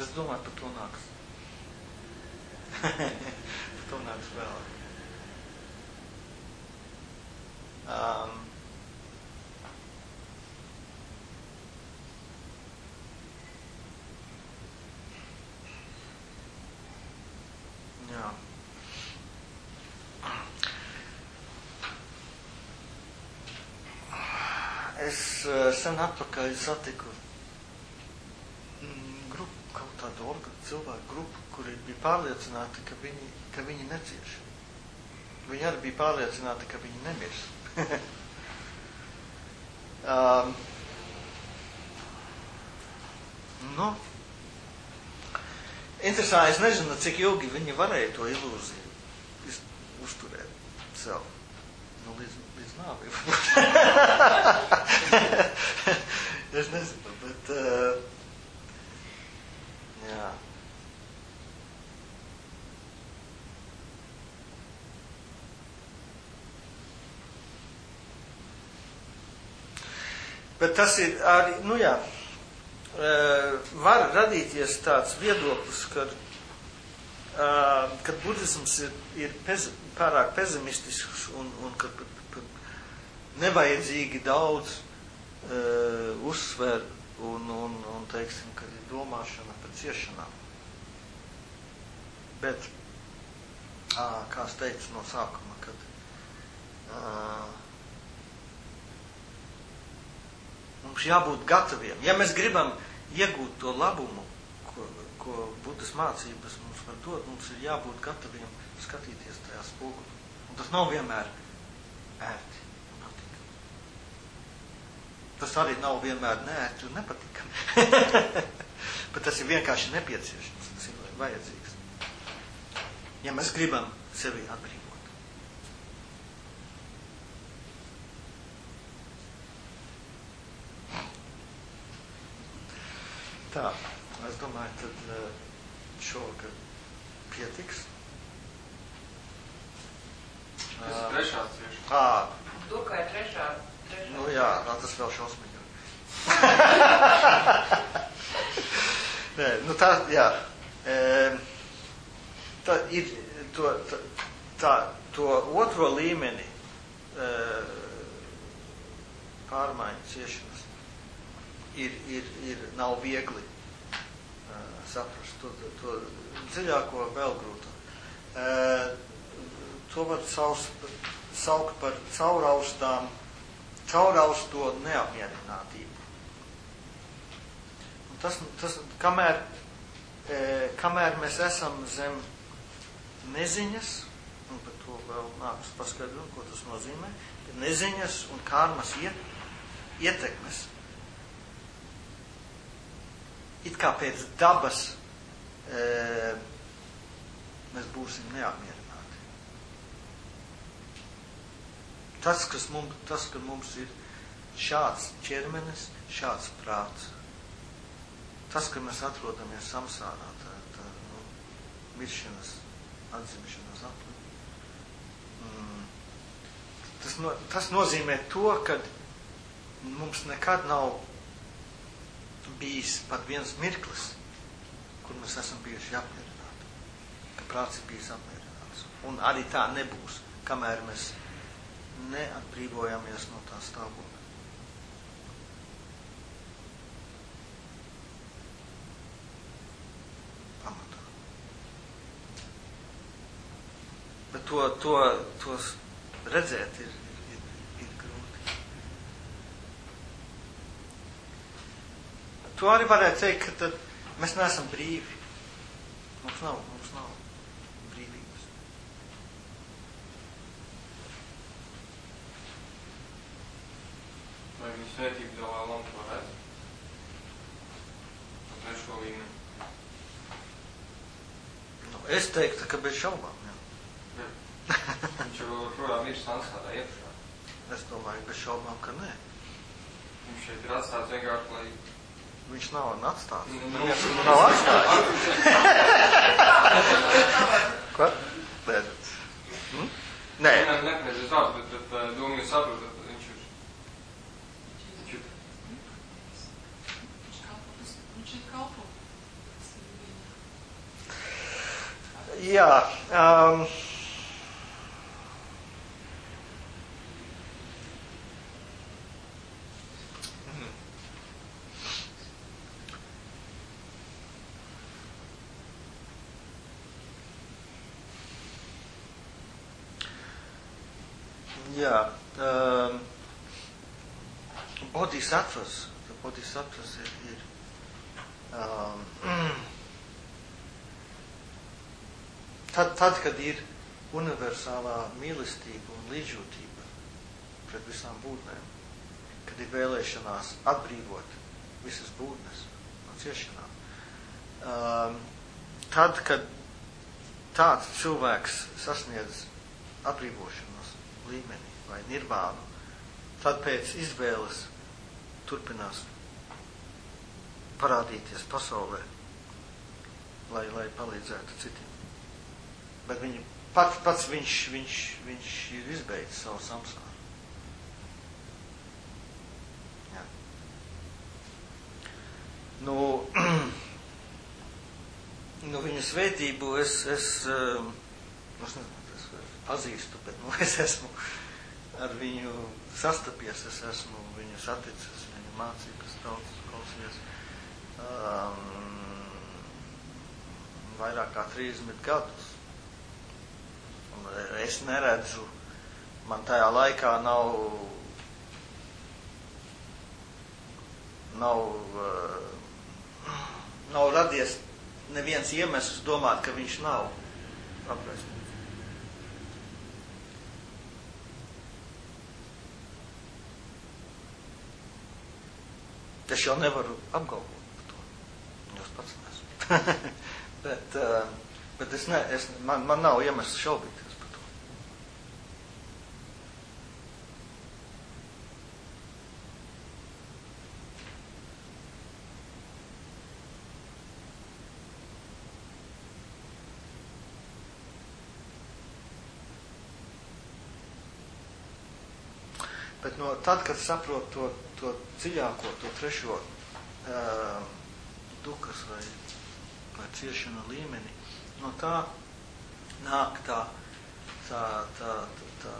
Es domāju, par to nāks. par to nāks vēl. Um, Jā. Es eh, sen atpakaļ satiku mm, grupu, kaut tādu orga, cilvēku grupu, kuri bija pārliecināti, ka viņi, ka viņi necieš. Viņi arī bija pārliecināti, ka viņi nemirs. um, nu, interesanti, es nezinu, cik ilgi viņi varēja to ilūziju uzturēt sev. Nu, līdz, nāvei. es nezinu, bet. Uh, jā. Bet tas ir arī, nu jā, var radīties tāds viedoklis, ka, kad budisms ir, ir pez, pārāk pesimistisks un, un ka nevajadzīgi daudz uh, uzsver un, un, un, teiksim, ka ir domāšana par ciešanām. Bet, uh, kā es teicu no sākuma, kad uh, Mums jābūt gataviem. Ja mēs gribam iegūt to labumu, ko, ko Budas mācības mums var dot, mums ir jābūt gataviem skatīties tajā spogulī. Un tas nav vienmēr ērti. Tas arī nav vienmēr neērti un nepatīkami. Bet tas ir vienkārši nepieciešams, tas ir vajadzīgs. Ja mēs gribam sevi atbrīvot. Tā, es domāju, tad eh, šogad pietiks. Tas ir trešā cieša. Ā, Dukai trešā. trešā. Nu jā, tā tas vēl šausmīgi. Nē, nu tā, jā. E, tā ir to, tā, tā, to otro līmeni e, pārmaiņu ciešanas ir, ir, ir nav viegli uh, saprast. To, to dziļāko vēl grūtāk. Uh, to var saus, saukt par cauraustām cauraus to neapmierinātību. Un tas, tas kamēr, e, kamēr mēs esam zem neziņas, un par to vēl nākas paskaidrot, ko tas nozīmē, neziņas un karmas iet, ietekmes. It kā pēc dabas e, mēs būsim neapmierināti. Tas, kas mums, tas, ka mums ir šāds ķermenis, šāds prāts, tas, ka mēs atrodamies samsārā, tā, tā nu, miršanas, atzimšanas apli, mm, tas, no, tas nozīmē to, ka mums nekad nav bijis pat viens mirklis, kur mēs esam bijuši apmierināti, ka prāts ir bijis apmierināts. Un arī tā nebūs, kamēr mēs neatbrīvojamies no tā stāvokļa. Pamatā. Bet to, to, tos redzēt ir, ir, ir grūti. To arī varētu teikt, ka tad mēs neesam brīvi. Mums nav, mums nav brīvības. Vai viņa svētība Dalai Lama to redz? Un trešo līmeni. Nu, es teiktu, ka bez šaubām. Jā. Viņš jau joprojām ir sansārā iekšā. Es domāju, bez šaubām, ka nē. Viņš šeit ir atstāts vienkārši, lai Viņš nav atstāts. Nu, Neviens nu, viņu nav atstājis. Ko? Nē. Hm? Nē. Nē, nepareizi sauc, bet, bet uh, domu jūs saprotat, ka viņš ir. Viņš ir. Viņš kalpo, tas- viņš ir kalpo. Tas ir viņa. Jā. Um, mhm. Jā, um, bodhisattvas, bodhisattvas ir, ir um, tad, tad, kad ir universālā mīlestība un līdzjūtība pret visām būtnēm, kad ir vēlēšanās atbrīvot visas būtnes no ciešanām, um, tad, kad tāds cilvēks sasniedz atbrīvošanos līmeni vai nirvānu, tad pēc izvēles turpinās parādīties pasaulē, lai, lai palīdzētu citiem. Bet viņi, pats, pats viņš, viņš, viņš ir izbeidzis savu samsāru. Jā. Nu, nu, viņa svētību es, es, um, es nezinu, es pazīstu, bet nu, es esmu ar viņu sastapies, es esmu viņu saticis, viņu mācības daudz klausies. Um, vairāk kā 30 gadus. Un es neredzu, man tajā laikā nav, nav, uh, nav radies neviens iemesls domāt, ka viņš nav apgaismots. Es jau nevaru apgalvot par to. Jūs pats nesmu. bet, uh, bet es ne, es, man, man nav iemesls šaubīties par to. Bet no tad, kad saprot to, to dziļāko, to trešo uh, dukas vai, vai ciešanu līmeni, no tā nāk tā, tā, tā, tā, tā,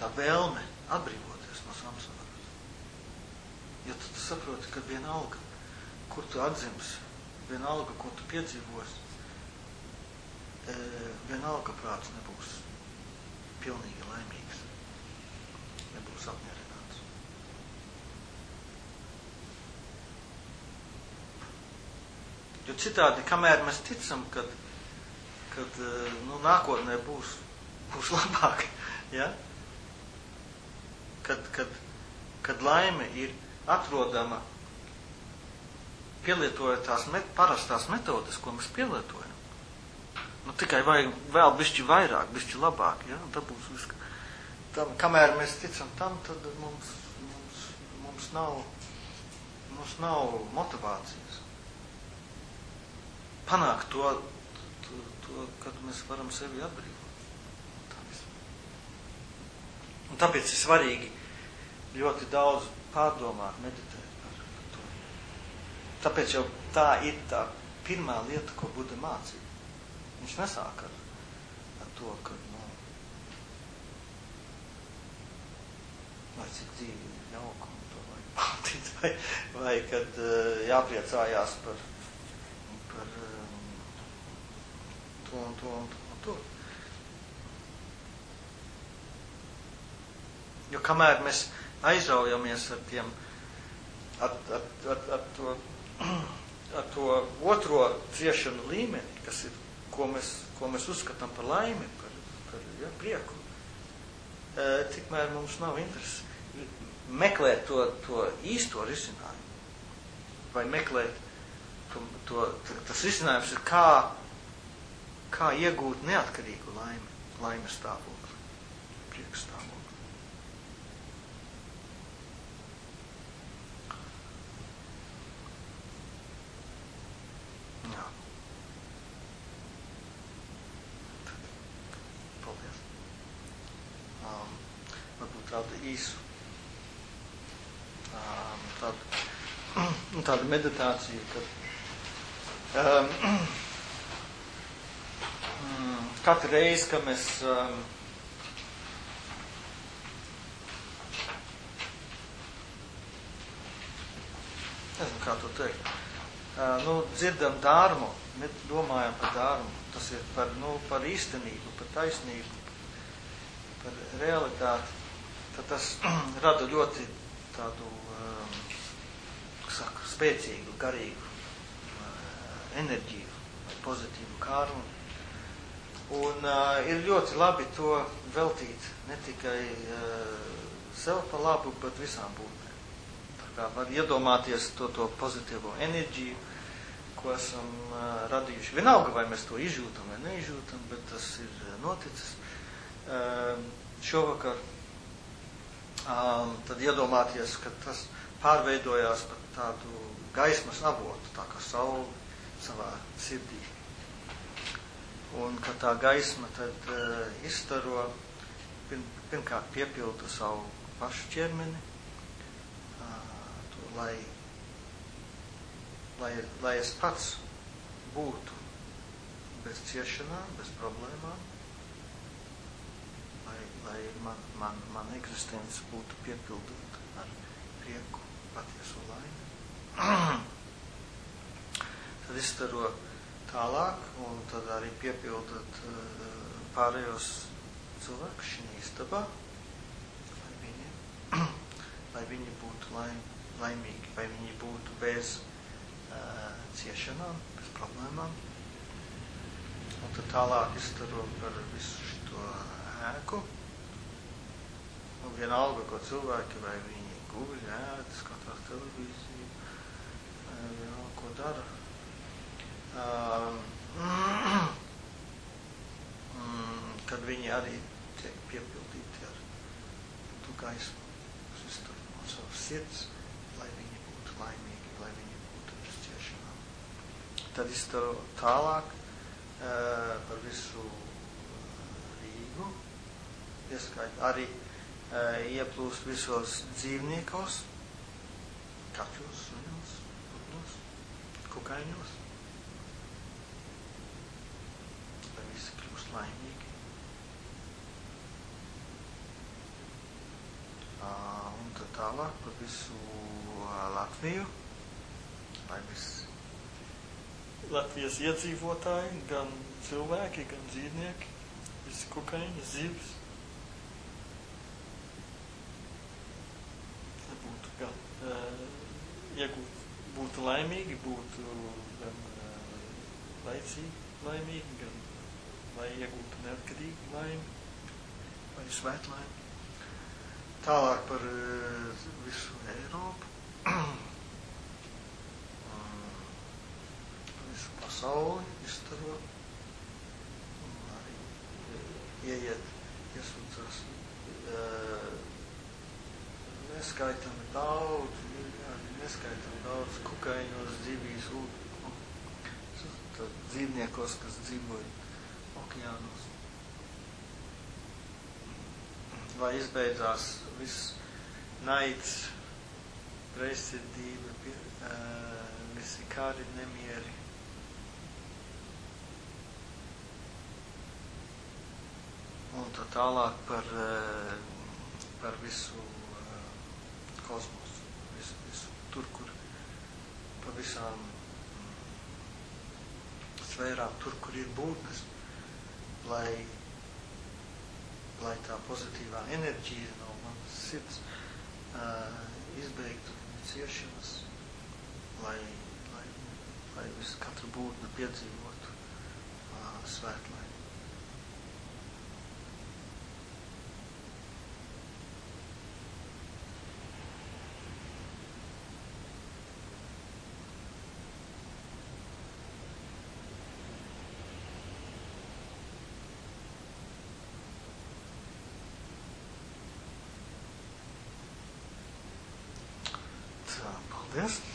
tā vēlme atbrīvoties no samsāras. Jo tu saproti, ka vienalga, kur tu atzims, vienalga, ko tu piedzīvosi, e, vienalga prāts nebūs pilnīgi nebūs apmierināts. Jo citādi, kamēr mēs ticam, kad, kad eh, nu, nākotnē būs, būs labāk, ja? kad, kad, kad laime ir atrodama pielietojot tās met, parastās metodas, ko mēs pielietojam. Nu, tikai vajag vēl bišķi vairāk, bišķi labāk, ja? un tad būs viss Tam, kamēr mēs ticam tam, tad mums, mums, mums nav, mums nav motivācijas. Panākt to, to, to, kad mēs varam sevi atbrīvot. Tā Un tāpēc ir svarīgi ļoti daudz pārdomāt, meditēt par, par to. Tāpēc jau tā ir tā pirmā lieta, ko Buda mācīja. Viņš nesāk ar, ar to, ka, nu, vai cik dzīvi ir jauka un to vajag paldīt, vai, vai kad uh, jāpriecājās par, par um, to un to un to un to. Jo kamēr mēs aizraujamies ar tiem, ar, ar, ar, ar, to, ar to otro ciešanu līmeni, kas ir ko mēs, ko mēs uzskatām par laimi, par, par ja, prieku, tikmēr mums nav interesi meklēt to, to īsto risinājumu. Vai meklēt to, to, tas risinājums ir kā, kā iegūt neatkarīgu laimi, laimes stāvokli, prieks stāvokli. Tādu īsu um, tādu, tādu meditāciju, kad um, katru reizi, kad mēs um, nezinu, kā to teikt, uh, nu, dzirdam dārmu, domājam par dārmu, tas ir par, nu, par īstenību, par taisnību, par realitāti tad tas rada ļoti tādu, um, saka, spēcīgu, garīgu uh, enerģiju, pozitīvu kāru. Un uh, ir ļoti labi to veltīt ne tikai uh, sev pa labu, bet visām būtnēm. Tā kā var iedomāties to, to pozitīvo enerģiju, ko esam uh, radījuši. Vienalga, vai mēs to izjūtam vai neizjūtam, bet tas ir uh, noticis. Uh, šovakar um, tad iedomāties, ka tas pārveidojās par tādu gaismas avotu, tā kā saule savā sirdī. Un ka tā gaisma tad uh, izstaro, pirm, pirmkārt piepilda savu pašu ķermeni, uh, to, lai, lai, lai es pats būtu bez ciešanām, bez problēmām, man, man, man eksistence būtu piepildīta ar prieku, patieso laimi. tad izstaro tālāk un tad arī piepildot uh, pārējos cilvēkus šī istabā, lai viņi, lai viņi būtu laim, laimīgi, lai viņi būtu bez uh, ciešanām, bez problēmām. Un tad tālāk izstaro par visu šo ēku nu, vienalga, ko cilvēki, vai viņi guļ, ēd, skatās televīziju, vienalga, ko dara. Um, kad viņi arī tiek piepildīti ar tu gaismu, kas iztur no savas sirds, lai viņi būtu laimīgi, lai viņi būtu bez ciešanām. Tad iztaru tālāk uh, par visu Rīgu, ieskait arī ieplūst visos dzīvniekos, kaķos, suņos, putnos, kukaiņos. Lai visi kļūst laimīgi. Un tad tālāk par visu Latviju, lai visi Latvijas iedzīvotāji, gan cilvēki, gan dzīvnieki, visi kukaiņi, zivs, iegūt, būtu laimīgi, būtu gan uh, laicīgi laimīgi, gan lai iegūtu neatkarīgu laimi vai svētlaimi. Tālāk par uh, visu Eiropu, visu pasauli izstarot, un arī uh, ieiet, iesūdzās neskaitami daudz, jā, neskaitami daudz kukaiņos, dzīvīs, dzīvniekos, kas dzīvoja okeānos. Lai izbeidzās viss naids, ā, visi kāri nemieri. Un tā tālāk par, ā, par visu ā, kosmosu, tur, kur pa visām sfērām, tur, kur ir būtnes, lai, lai tā pozitīvā enerģija no manas sirds uh, izbeigtu ciešanas, lai, lai, lai visu katru būtni piedzīvotu uh, svētlaimi. Tā, paldies!